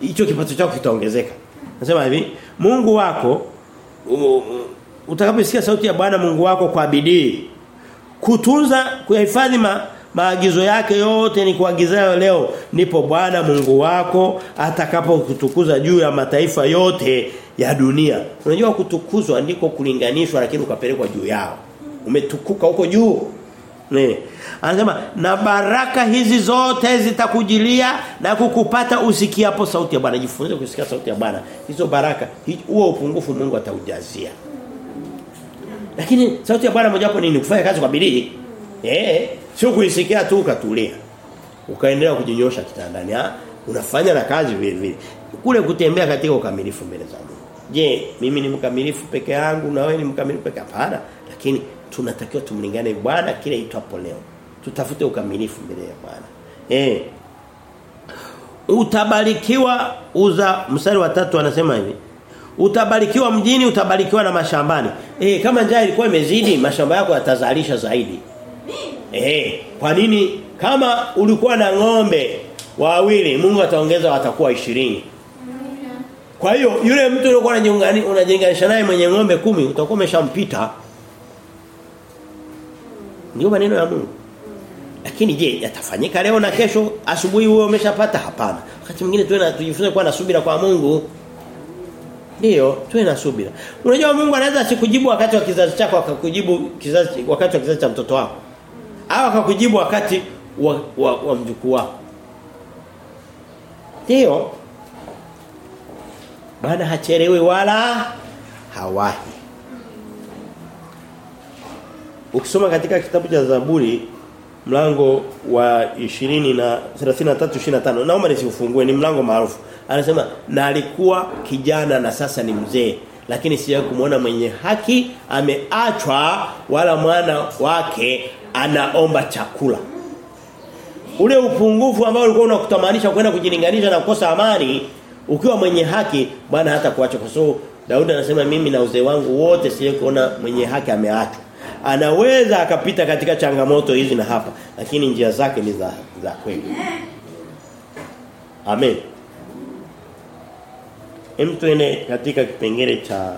hicho kipato chako kitaongezeka. Nasema hivi Mungu wako utakapoisikia sauti ya Bwana Mungu wako kwa bidii kutunza kuyahifadhi maagizo yake yote ni kuagizayo leo nipo Bwana Mungu wako atakapokutukuza juu ya mataifa yote ya dunia. Unajua kutukuzwa ndiko kulinganishwa lakini ukapelekwa juu yao. Umetukuka huko juu. Ne. Anasema na baraka hizi zote zitakujilia na kukupata usikiapo sauti ya Bwana. Jifunze kusikia sauti ya Bwana. Hizo baraka huo upungufu Mungu ataujazia. Lakini sauti ya Bwana mojawapo nini? Kufanya kazi kwa bidii. Eh, sio kuisikia tu ukatulia. Ukaendelea kujinyosha kitandani. ah, Unafanya na kazi vile vile. Kule kutembea katika ukamilifu mbele za Mungu. Je, mimi ni mkamilifu peke yangu na wewe ni mkamilifu peke hapana? Lakini tunatakiwa tumlingane Bwana kile itwapo leo. Tutafute ukamilifu mbele ya Bwana. Eh. Utabarikiwa uza msari wa tatu anasema hivi. Utabarikiwa mjini, utabarikiwa na mashambani. Eh, kama njaa ilikuwa imezidi, mashamba yako yatazalisha zaidi. Eh, kwa nini kama ulikuwa na ng'ombe wawili, Mungu ataongeza watakuwa ishirini Kwa hiyo yule mtu uliokuwa unajenganisha naye mwenye ng'ombe kumi utakuwa umeshampita. Ndio maneno ya Mungu. Lakini je, yatafanyika leo na kesho asubuhi wewe umeshapata hapana. Wakati mwingine tuwe tujifunze kuwa na subira kwa Mungu. Ndio, tuwe na subira. Unajua Mungu anaweza asikujibu wakati wa kizazi chako akakujibu kizazi wakati wa kizazi cha mtoto wako. Au akakujibu wakati wa, wa, wa mjukuu wako. Ndiyo. Bwana hachelewi wala hawahi. Ukisoma katika kitabu cha Zaburi mlango wa 20 na 33 25 naomba nisiufungue ni mlango maarufu anasema na alikuwa kijana na sasa ni mzee lakini sijawahi kumuona mwenye haki ameachwa wala mwana wake anaomba chakula. Ule upungufu ambao ulikuwa unakutamanisha kwenda kujilinganisha na kukosa amani ukiwa mwenye haki bwana hata kuacha kwa sababu Daudi anasema mimi na uzee wangu wote siye kuona mwenye haki ameachwa. Anaweza akapita katika changamoto hizi na hapa lakini njia zake ni za za kweli. Amen. Hem tuende katika kipengele cha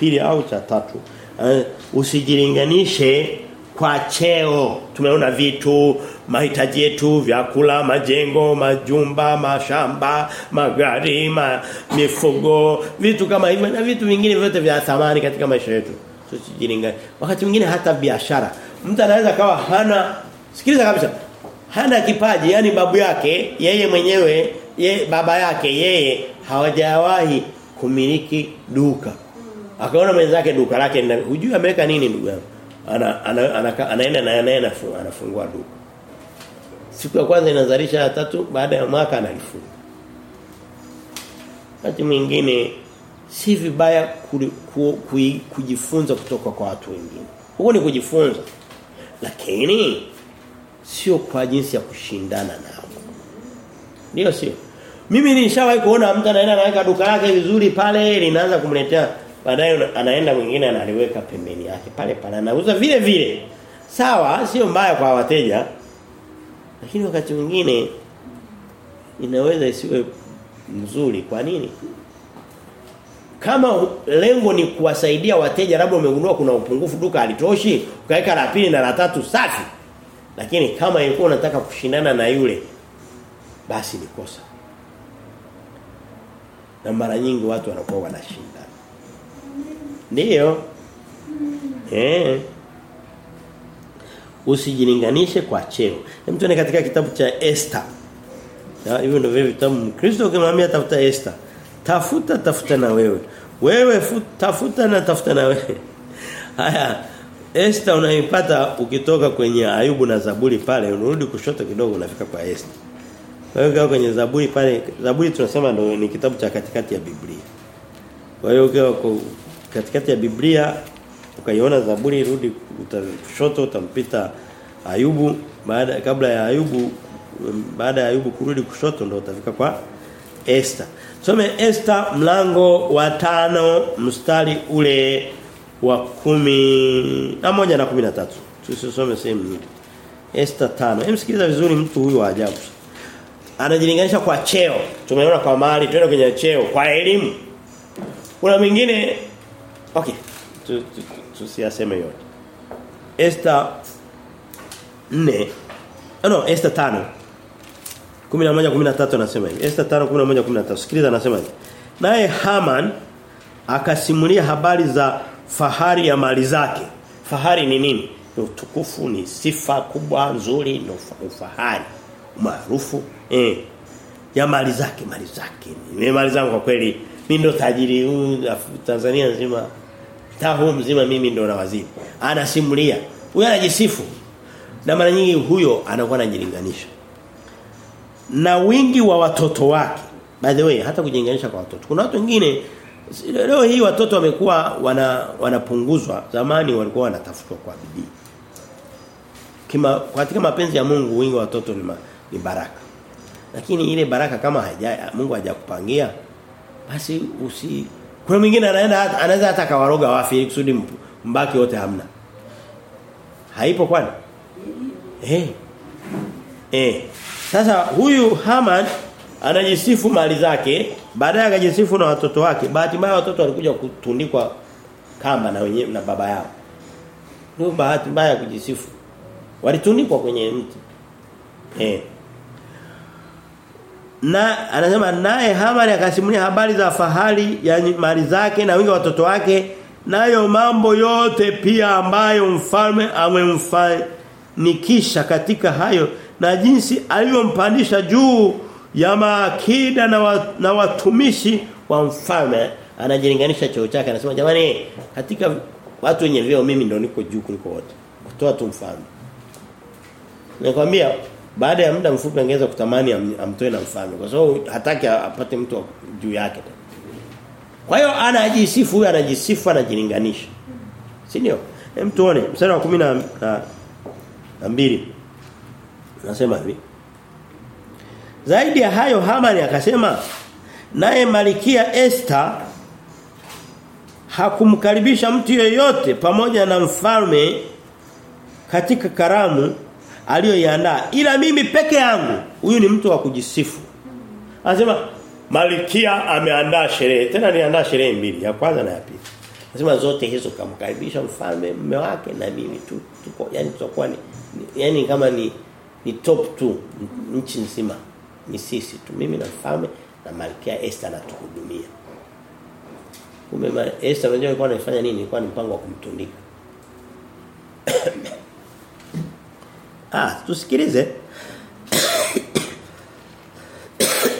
pili au cha tatu. Uh, usijilinganishe kwa cheo. Tumeona vitu mahitaji yetu vyakula majengo majumba mashamba magari ma, mifugo vitu kama hivyo na vitu vingine vyote vya thamani katika maisha yetu. Tusijilingane wakati mwingine hata biashara. Mtu anaweza kawa hana sikiliza kabisa hana kipaji yani babu yake yeye mwenyewe ye, baba yake yeye hawajawahi kumiliki duka. Akaona mwenzake duka lake hujui ameweka nini ndugu yangu ana, ana, ana, anaenda na anaenda anafungua duka siku ya kwanza inazalisha ya tatu baada ya mwaka analifunga wakati mwingine si vibaya ku, ku, ku, kujifunza kutoka kwa watu wengine. Huko ni kujifunza. Lakini sio kwa jinsi ya kushindana nao. Ndio sio. Mimi nishawahi kuona mtu anaenda anaweka duka lake vizuri pale linaanza kumletea baadaye anaenda mwingine analiweka pembeni yake pale pale anauza vile vile. Sawa, sio mbaya kwa wateja. Lakini wakati mwingine inaweza isiwe mzuri Kwa nini? kama lengo ni kuwasaidia wateja labda umegundua kuna upungufu duka halitoshi ukaweka la pili na la tatu safi lakini kama ilikuwa unataka kushindana na yule basi ni kosa na mara nyingi watu wanakuwa wanashindana ndiyo eh. Usijilinganishe kwa cheo. Hem tuone katika kitabu cha Esther Na hivyo ndio vile vitabu Kristo ukimwambia tafuta Esther tafuta tafuta na wewe. Wewe tafuta na tafuta na wewe. Haya Esther unaipata ukitoka kwenye Ayubu na Zaburi pale unarudi kushoto kidogo unafika kwa Esther kwa hiyo kwenye Zaburi pale Zaburi tunasema ndio ni kitabu cha katikati ya Biblia. Kwa hiyo ukiwa katikati ya Biblia ukaiona Zaburi rudi utashoto utampita Ayubu baada kabla ya Ayubu baada ya Ayubu kurudi kushoto ndio utafika kwa Esther Some Esther mlango wa tano mstari ule wa kumi na moja na kumi na tatu. Tusisome sehemu nyingi. Esther tano. Emsikiliza vizuri mtu huyu wa ajabu. Anajilinganisha kwa cheo. Tumeona kwa mali, tuende kwenye cheo, kwa elimu. Kuna mwingine okay. Tusiyaseme yote. Esther 4 no, Esther 5 11 13 anasema hivi. Esther 5 11 13. Sikiliza anasema hivi. Naye Haman akasimulia habari za fahari ya mali zake. Fahari ni nini? Ni utukufu, ni sifa kubwa nzuri, ni ufahari, maarufu eh ya mali zake, mali zake. Ni mali zangu kwa kweli. Mimi ndo tajiri huyu Tanzania nzima. Tahu mzima mimi ndo na waziri. Anasimulia. Huyo anajisifu. Na mara nyingi huyo anakuwa anajilinganisha na wingi wa watoto wake. By the way, hata kujilinganisha kwa watoto. Kuna watu wengine leo hii watoto wamekuwa wana wanapunguzwa. Zamani walikuwa wanatafutwa kwa bidii. Kima katika mapenzi ya Mungu wingi wa watoto ni, ma, ni baraka. Lakini ile baraka kama haja Mungu hajakupangia basi usi kuna mwingine anaenda anaweza hata kawaroga wafi ili kusudi mbaki wote hamna. Haipo kwani? Eh. Eh. Sasa huyu Haman anajisifu mali zake, baadaye akajisifu na watoto wake. Bahati mbaya watoto walikuja kutundikwa kamba na wenyewe na baba yao. Ndio bahati mbaya kujisifu. Walitundikwa kwenye mti. Eh. Na anasema naye Hamani akasimulia habari za fahari ya mali zake na wingi wa watoto wake nayo mambo yote pia ambayo mfalme amemfanikisha katika hayo na jinsi alivyompandisha juu ya maakida na, wa, na watumishi wa mfalme. Anajilinganisha cheo chake anasema jamani katika watu wenye vyeo mimi ndo niko juu kuliko wote kutoa tu mfalme. Nakwambia baada ya muda mfupi angeweza kutamani am, amtoe na mfalme kwa sababu hataki apate mtu juu yake. Kwa hiyo anajisifu huyu anajisifu anajilinganisha. Si ndio? Hem tuone mstari wa 10 na, na, na mbili. Nasema hivi. Zaidi ya hayo Hamani akasema naye Malikia Esther hakumkaribisha mtu yeyote pamoja na mfalme katika karamu aliyoiandaa. Ila mimi peke yangu huyu ni mtu wa kujisifu. Anasema Malikia ameandaa sherehe. Tena niandaa sherehe mbili ya kwanza na ya pili. Anasema zote hizo kamkaribisha mfalme mume wake na mimi tu. Tuko yani tutakuwa ni, ni yani kama ni ni top 2 nchi nzima. Ni sisi tu mimi na mfalme na Malkia Esther anatuhudumia kumbe Esther unajua alikuwa anafanya nini? Alikuwa ni mpango wa kumtundika Ah, tusikilize.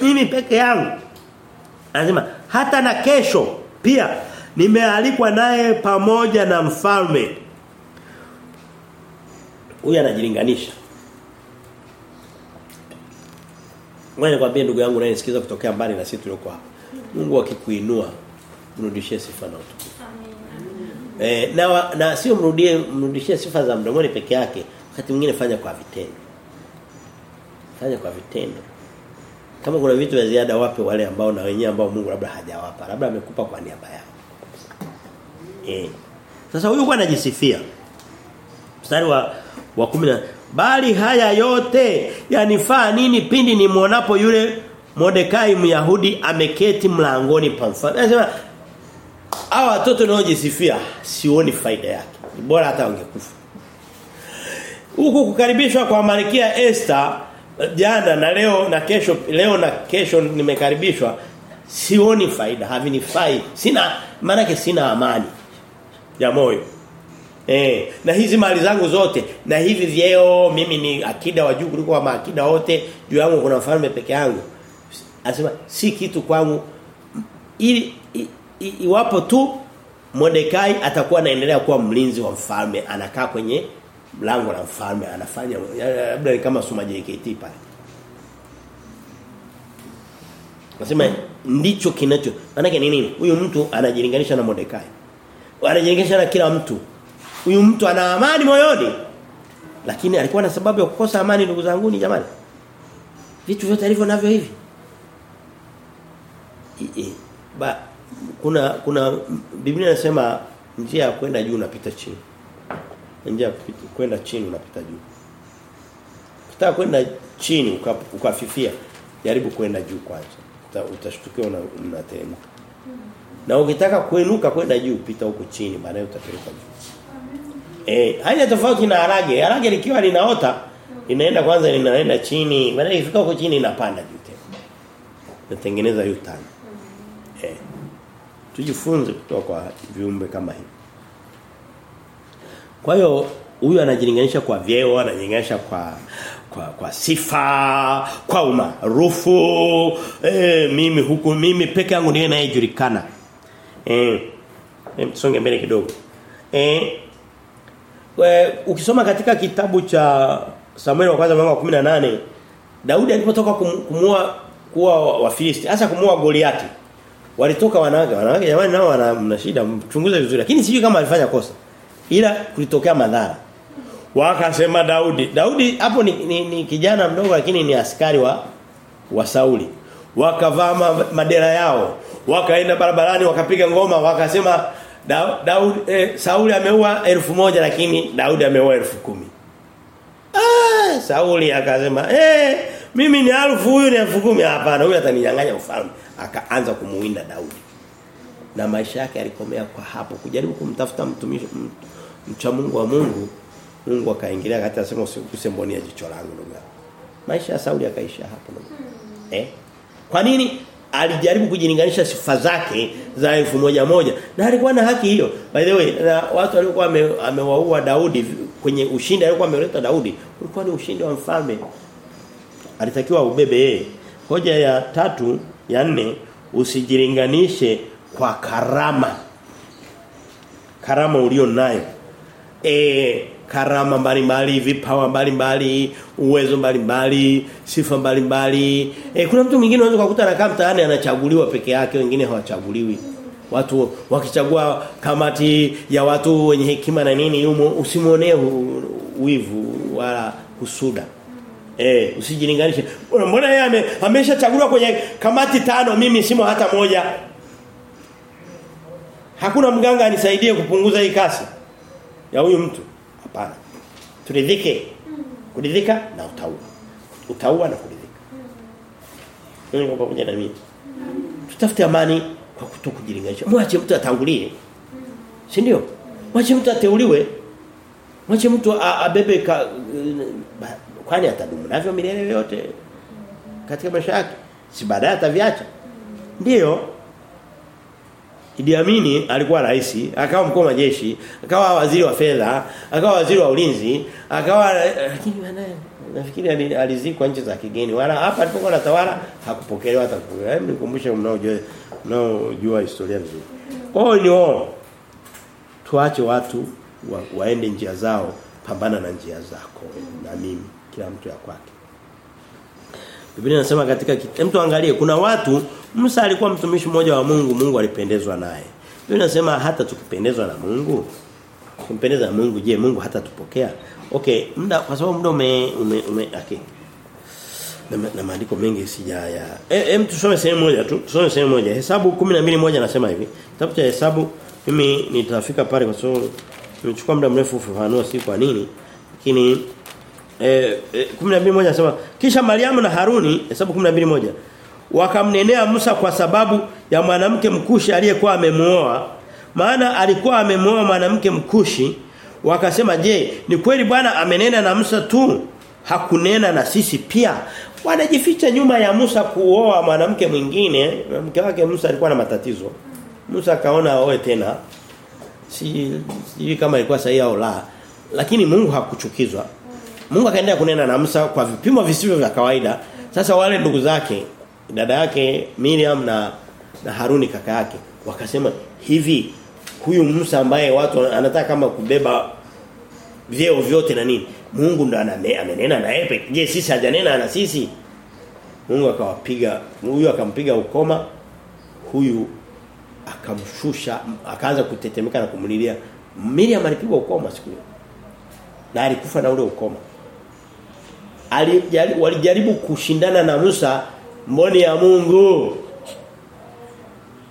Mimi peke yangu. Anasema hata na kesho pia nimealikwa naye pamoja na mfalme. Huyu anajilinganisha. Ngoja nikwambie ndugu yangu unayesikiza kutokea mbali na sisi tulioko hapa. Mungu akikuinua mrudishie sifa na utukufu. Eh, na na sio mrudie mrudishie sifa za mdomoni peke yake wakati mwingine fanya kwa vitendo. Fanya kwa vitendo. Kama kuna vitu vya ziada wape wale ambao na wenyewe ambao Mungu labda hajawapa. Labda amekupa kwa niaba yao. Eh. Sasa huyu kwa anajisifia. Mstari wa wa 10 bali haya yote yanifaa nini pindi nimuonapo yule Mordekai Myahudi ameketi mlangoni pa mfalme anasema hawa watoto naojisifia sioni faida yake. Bora hata wangekufa huku kukaribishwa kwa Malkia Esther jana na leo na kesho leo na kesho nimekaribishwa. Sioni faida havinifai. Sina maana sina amani. Ya moyo. Eh na hizi mali zangu zote na hivi vyeo mimi ni akida wa juu kuliko wa maakida wote juu yangu kuna mfalme peke yangu. Asema si kitu kwangu. Ili iwapo tu Mordekai atakuwa anaendelea kuwa mlinzi wa mfalme anakaa kwenye mlango la mfalme anafanya labda ni kama soma JKT pale. Nasema ndicho kinacho. Maana ni nini? Huyu mtu anajilinganisha na Mordekai. Anajilinganisha na kila mtu. Huyu mtu ana amani moyoni. Lakini alikuwa na sababu ya kukosa amani ndugu zangu ni jamani. Vitu vyote alivyo navyo hivi. I, ba, kuna kuna Biblia inasema njia ya kwenda juu unapita chini njia kwenda chini unapita juu. Ukitaka kwenda chini ukafifia uka jaribu kwenda juu kwanza. Uta, utashtukiwa na unateremka. Na ukitaka kuenuka kwenda juu pita huko chini baadaye utapeleka juu. Eh, haina tofauti na harage. Harage likiwa linaota linaenda kwanza linaenda chini, baadaye ikifika huko chini inapanda juu tena. Natengeneza hiyo tano. Eh. Tujifunze kutoka kwa viumbe kama hivi. Kwa hiyo huyu anajilinganisha kwa vyeo, anajilinganisha kwa kwa kwa sifa, kwa umaarufu. Eh mimi huku mimi peke yangu ndiye nayejulikana. Eh songe mbele kidogo. Eh ukisoma katika kitabu cha Samuel wa kwanza mlango wa 18 Daudi alipotoka kumua kuwa Wafilisti hasa kumua Goliati walitoka wanawake wanawake jamani nao wana shida mchunguze vizuri lakini sijui kama alifanya kosa ila kulitokea madhara. Wakasema Daudi Daudi hapo ni, ni, ni kijana mdogo lakini ni askari wa wa Sauli. Wakavaa ma, madera yao wakaenda barabarani wakapiga ngoma wakasema Daudi eh, Sauli ameua elfu moja lakini Daudi ameua elfu kumi. Ah Sauli akasema eh mimi ni alfu huyu ni elfu kumi. Hapana huyu ataninyang'anya ufalme. Akaanza kumuinda Daudi. Na maisha yake alikomea kwa hapo kujaribu kumtafuta mtumishi mcha Mungu wa Mungu Mungu akaingilia kati asema usiguse mboni ya jicho langu ndugu Maisha ya Sauli yakaisha hapo. ndugu. Eh? Kwa nini? Alijaribu kujilinganisha sifa zake za elfu moja moja na alikuwa na haki hiyo. By the way, na watu walikuwa amewaua Daudi kwenye ushindi alikuwa ameleta Daudi, ulikuwa ni ushindi wa mfalme. Alitakiwa ubebe yeye. Hoja ya tatu, ya nne, usijilinganishe kwa karama. Karama ulio nayo. Eh karama mbalimbali, vipawa mbalimbali, uwezo mbalimbali, sifa mbalimbali. E, kuna mtu mwingine unaweza kukuta anakaa mtaani anachaguliwa peke yake, wengine hawachaguliwi. Watu wakichagua kamati ya watu wenye hekima na nini yumo usimuonee wivu wala husuda. Eh, usijilinganishe. Mbona yeye ame, ameshachaguliwa kwenye kamati tano mimi simo hata moja. Hakuna mganga anisaidie kupunguza hii kasi ya huyu mtu. Hapana. Turidhike. Kuridhika na utaua. Utaua na kuridhika. mimi kwa pamoja na mimi. Tutafute amani kwa kutokujilinganisha. Mwache mtu atangulie. Si ndio? Mwache mtu ateuliwe. Mwache mtu abebe ka, kwani atadumu navyo milele yote katika maisha yake. Si baadaye ataviacha. Ndiyo. Idi Amini alikuwa rais, akawa mkuu wa majeshi, akawa waziri wa fedha, akawa waziri wa ulinzi, akawa lakini nafikiri alizikwa nchi za kigeni. Wala hapa alipokuwa anatawala hakupokelewa hata kupokelewa. Hebu nikumbushe mnaojua mnaojua historia vizuri. Kwa hiyo ni wao. Tuache watu wa, waende njia zao, pambana na njia zako na mimi, kila mtu ya kwake. Biblia inasema katika hem angalie kuna watu Musa alikuwa mtumishi mmoja wa Mungu, Mungu alipendezwa naye. Biblia inasema hata tukipendezwa na Mungu, kumpendeza Mungu, je, Mungu hata tupokea? Okay, muda kwa sababu muda ume, ume, ume okay. Na, na maandiko mengi sijaya. Hem e, tusome sehemu moja tu. Tusome sehemu moja. Hesabu 12 moja nasema hivi. Kitabu cha hesabu mimi nitafika pale kwa sababu nimechukua muda mrefu kufafanua si kwa nini. Lakini eh eh 12:1 anasema kisha Mariamu na Haruni hesabu 12:1 wakamnenea Musa kwa sababu ya mwanamke mkushi aliyekuwa amemuoa maana alikuwa amemuoa mwanamke mkushi. Wakasema je ni kweli Bwana amenena na Musa tu? Hakunena na sisi pia? Wanajificha nyuma ya Musa kuoa mwanamke mwingine. Mke wake Musa alikuwa na matatizo. Musa akaona aoe tena. Si si kama ilikuwa sahihi au la. Lakini Mungu hakuchukizwa Mungu akaendelea kunena na Musa kwa vipimo visivyo vya kawaida. Sasa wale ndugu zake dada yake Miriam na na Haruni kaka yake wakasema hivi huyu Musa ambaye watu anataka kama kubeba vyeo vyote na nini Mungu ndo amenena na yeye je sisi hajanena na sisi? Mungu akawapiga huyu akampiga ukoma huyu akamshusha akaanza kutetemeka na kumlilia Miriam alipigwa ukoma siku hiyo. Na alikufa na ule ukoma walijaribu kushindana na Musa mboni ya Mungu.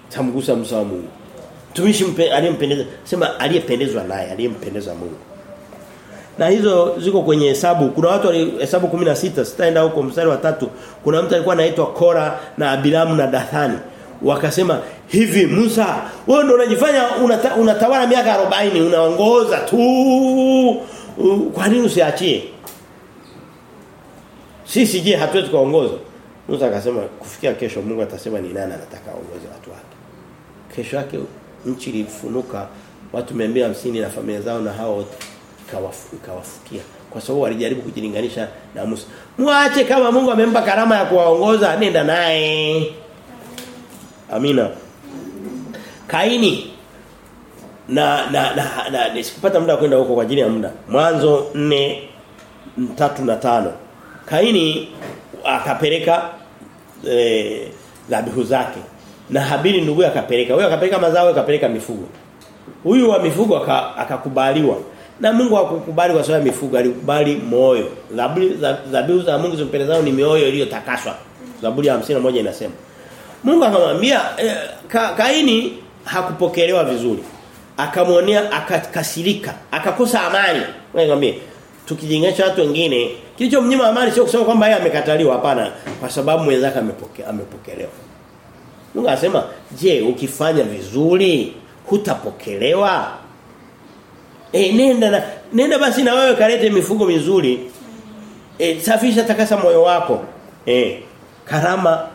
Tamgusa Musa wa Mungu. Mtumishi aliyempendeza sema aliyependezwa naye aliyempendeza Mungu. Na hizo ziko kwenye hesabu. Kuna watu hesabu 16 sitaenda huko mstari wa tatu. Kuna mtu alikuwa anaitwa Kora na Abilamu na Dathani. Wakasema hivi Musa wewe ndio unajifanya unata, unatawala miaka 40 unaongoza tu. Kwa nini usiachie sisi je hatuwezi kuongoza. Musa akasema kufikia kesho Mungu atasema ni nani anataka aongoze watu wake. Kesho yake nchi ilifunuka watu 250 na familia zao na hao wote kwa sababu walijaribu kujilinganisha na Musa. Muache kama Mungu amempa karama ya kuwaongoza nenda naye. Amina. Kaini. Na na na, na na sikupata muda kwenda huko kwa ajili ya muda. Mwanzo 4 3 na 5 Kaini akapeleka dhabihu dhabihu zake. Na Habili ndugu akapeleka. Huyo akapeleka mazao akapeleka mifugo. Huyu wa mifugo akakubaliwa. Na Mungu hakukubali kwa sababu ya mifugo alikubali moyo. Dhabihu za Mungu zimpendezao ni mioyo iliyotakaswa. Zaburi ya 51 inasema. Mungu akamwambia eh, ka, Kaini hakupokelewa vizuri. Akamwonea akakasirika. Akakosa amani. Ngambie tukijengesha watu wengine kilichomnyima amani sio kusema kwamba yeye amekataliwa hapana kwa sababu mwenzake amepokea amepokelewa Mungu anasema je ukifanya vizuri hutapokelewa e, nenda na, nenda basi na wewe kalete mifugo mizuri E, safisha takasa moyo wako. Eh, karama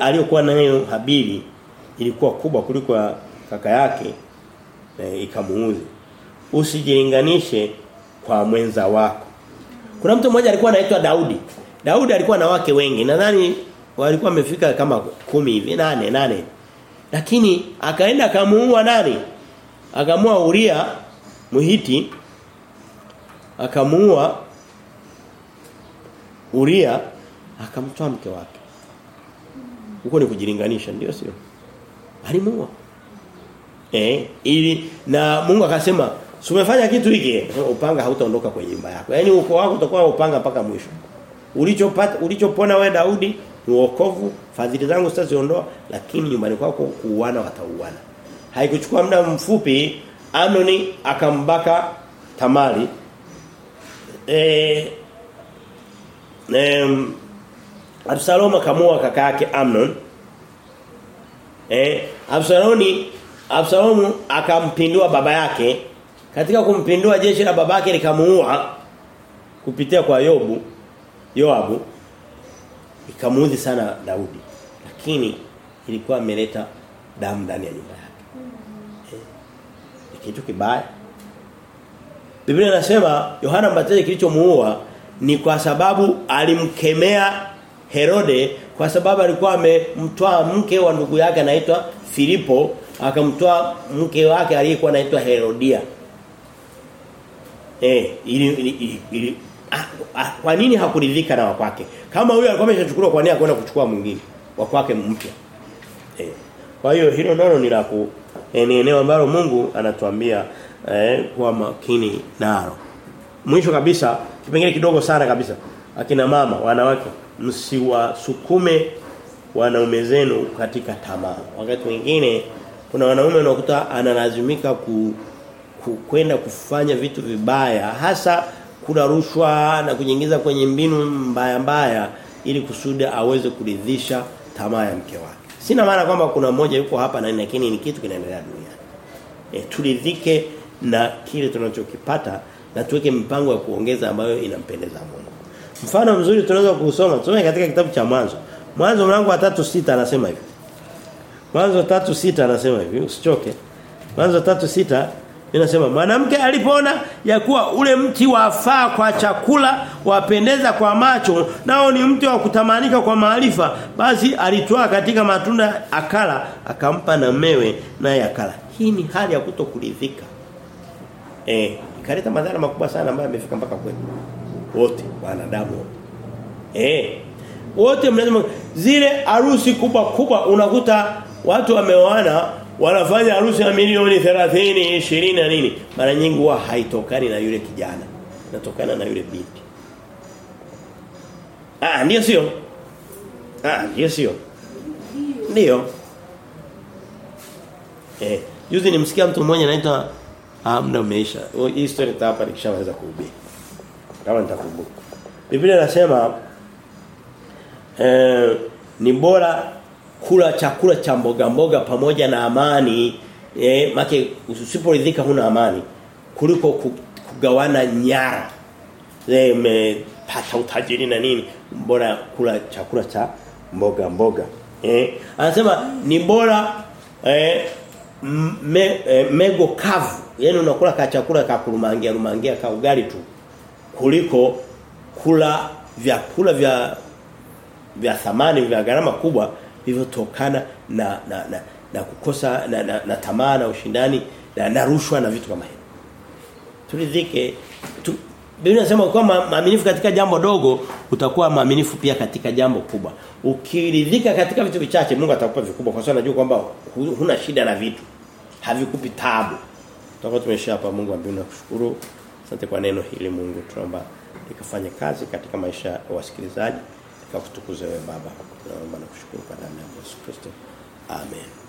aliyokuwa nayo Habili ilikuwa kubwa kuliko kaka yake e, ikamuuzi. Usijilinganishe kwa mwenza wako. Kuna mtu mmoja alikuwa anaitwa Daudi. Daudi alikuwa na wake wengi. Nadhani walikuwa wamefika kama kumi hivi, nane, nane. Lakini akaenda akamuua nani? Akamua Uria Muhiti. Akamuua Uria akamtoa mke wake. Huko ni kujilinganisha ndio sio? Alimuua. Eh, ili na Mungu akasema, "Umefanya kitu hiki, upanga hautaondoka kwenye nyumba yako." Yaani uko wako utakuwa upanga mpaka mwisho. Ulichopata ulichopona wewe Daudi ni wokovu, fadhili zangu sitaziondoa, lakini nyumbani kwako kuuana watauana. Haikuchukua muda mfupi Amnoni akambaka Tamari. Eh eh Absalom akamua kaka yake Amnon. Eh Absaloni Absalomu akampindua baba yake. Katika kumpindua jeshi la babake likamuua kupitia kwa Yobu Yoabu ikamuudhi sana Daudi. Lakini ilikuwa ameleta damu ndani ya nyumba yake. Eh, ni kitu kibaya. Biblia inasema Yohana Mbatizaji kilichomuua ni kwa sababu alimkemea Herode kwa sababu alikuwa amemtoa mke wa ndugu yake anaitwa Filipo akamtoa mke wake aliyekuwa anaitwa Herodia. Eh ili, ili, ili, ah, ah, kwa nini hakuridhika na wakwake? Kama huyo alikuwa ameshachukuliwa kwa nini kwenda kuchukua mwingine wakwake mpya? Eh. Kwa hiyo hilo nalo ni la ku eh, ni eneo ambalo Mungu anatuambia eh, kuwa makini nalo. Mwisho kabisa kipengele kidogo sana kabisa. Akina mama, wanawake msiwasukume wanaume zenu katika tamaa. Wakati mwingine kuna wanaume unakuta analazimika ku kwenda kufanya vitu vibaya hasa kula rushwa na kunyingiza kwenye mbinu mbaya mbaya ili kusudi aweze kuridhisha tamaa ya mke wake. Sina maana kwamba kuna mmoja yuko hapa na lakini ni kitu kinaendelea duniani. E, turidhike na kile tunachokipata na tuweke mipango ya kuongeza ambayo inampendeza Mungu. Mfano mzuri tunaweza kusoma, tusome katika kitabu cha Mwanzo. Mwanzo mlango wa 3:6 anasema hivi. Mwanzo 3:6 anasema hivi, usichoke. Mwanzo 3:6 inasema mwanamke alipona ya kuwa ule mti wafaa kwa chakula wapendeza kwa macho nao ni mti wa kutamanika kwa maarifa basi alitoa katika matunda akala akampa na mewe naye akala. Hii ni hali ya kutokuridhika. Eh ikaleta madhara makubwa sana ambayo yamefika mpaka kwetu wote wanadamu. Eh wote mnasema zile harusi kubwa kubwa unakuta watu wameoana wanafanya harusi ya milioni 30 20 na nini. Mara nyingi huwa haitokani na yule kijana inatokana na yule binti. Ah ndio sio? Ah ndio sio? Ndio. Eh juzi nimsikia mtu mmoja anaitwa ah muda umeisha. Hii story hapa nikishaweza kuhubiri. Kama nitakumbuka. Biblia inasema eh ni bora kula chakula cha mboga mboga pamoja na amani eh make usiporidhika huna amani kuliko kugawana nyara. Eh umepata utajiri na nini? Bora kula chakula cha mboga mboga. Eh anasema ni bora eh me, eh, mego kavu. Yani unakula ka chakula ka kurumangia rumangia ka ugali tu kuliko kula vyakula vya vya thamani vya gharama kubwa vilivyotokana na na, na na kukosa na, na, na tamaa na ushindani na, na rushwa na vitu kama hivyo. Turidhike tu, Biblia inasema kwamba maaminifu katika jambo dogo utakuwa maaminifu pia katika jambo kubwa. Ukiridhika katika vitu vichache Mungu atakupa vikubwa kwa sababu anajua kwamba huna shida na vitu. Havikupi taabu. Tutakuwa tumesha hapa Mungu wa mbinguni nakushukuru. Asante kwa neno hili Mungu tunaomba likafanye kazi katika maisha ya wasikilizaji. Tukakutukuze wewe Baba. Tunaomba na kushukuru kwa damu ya Yesu Kristo. Amen.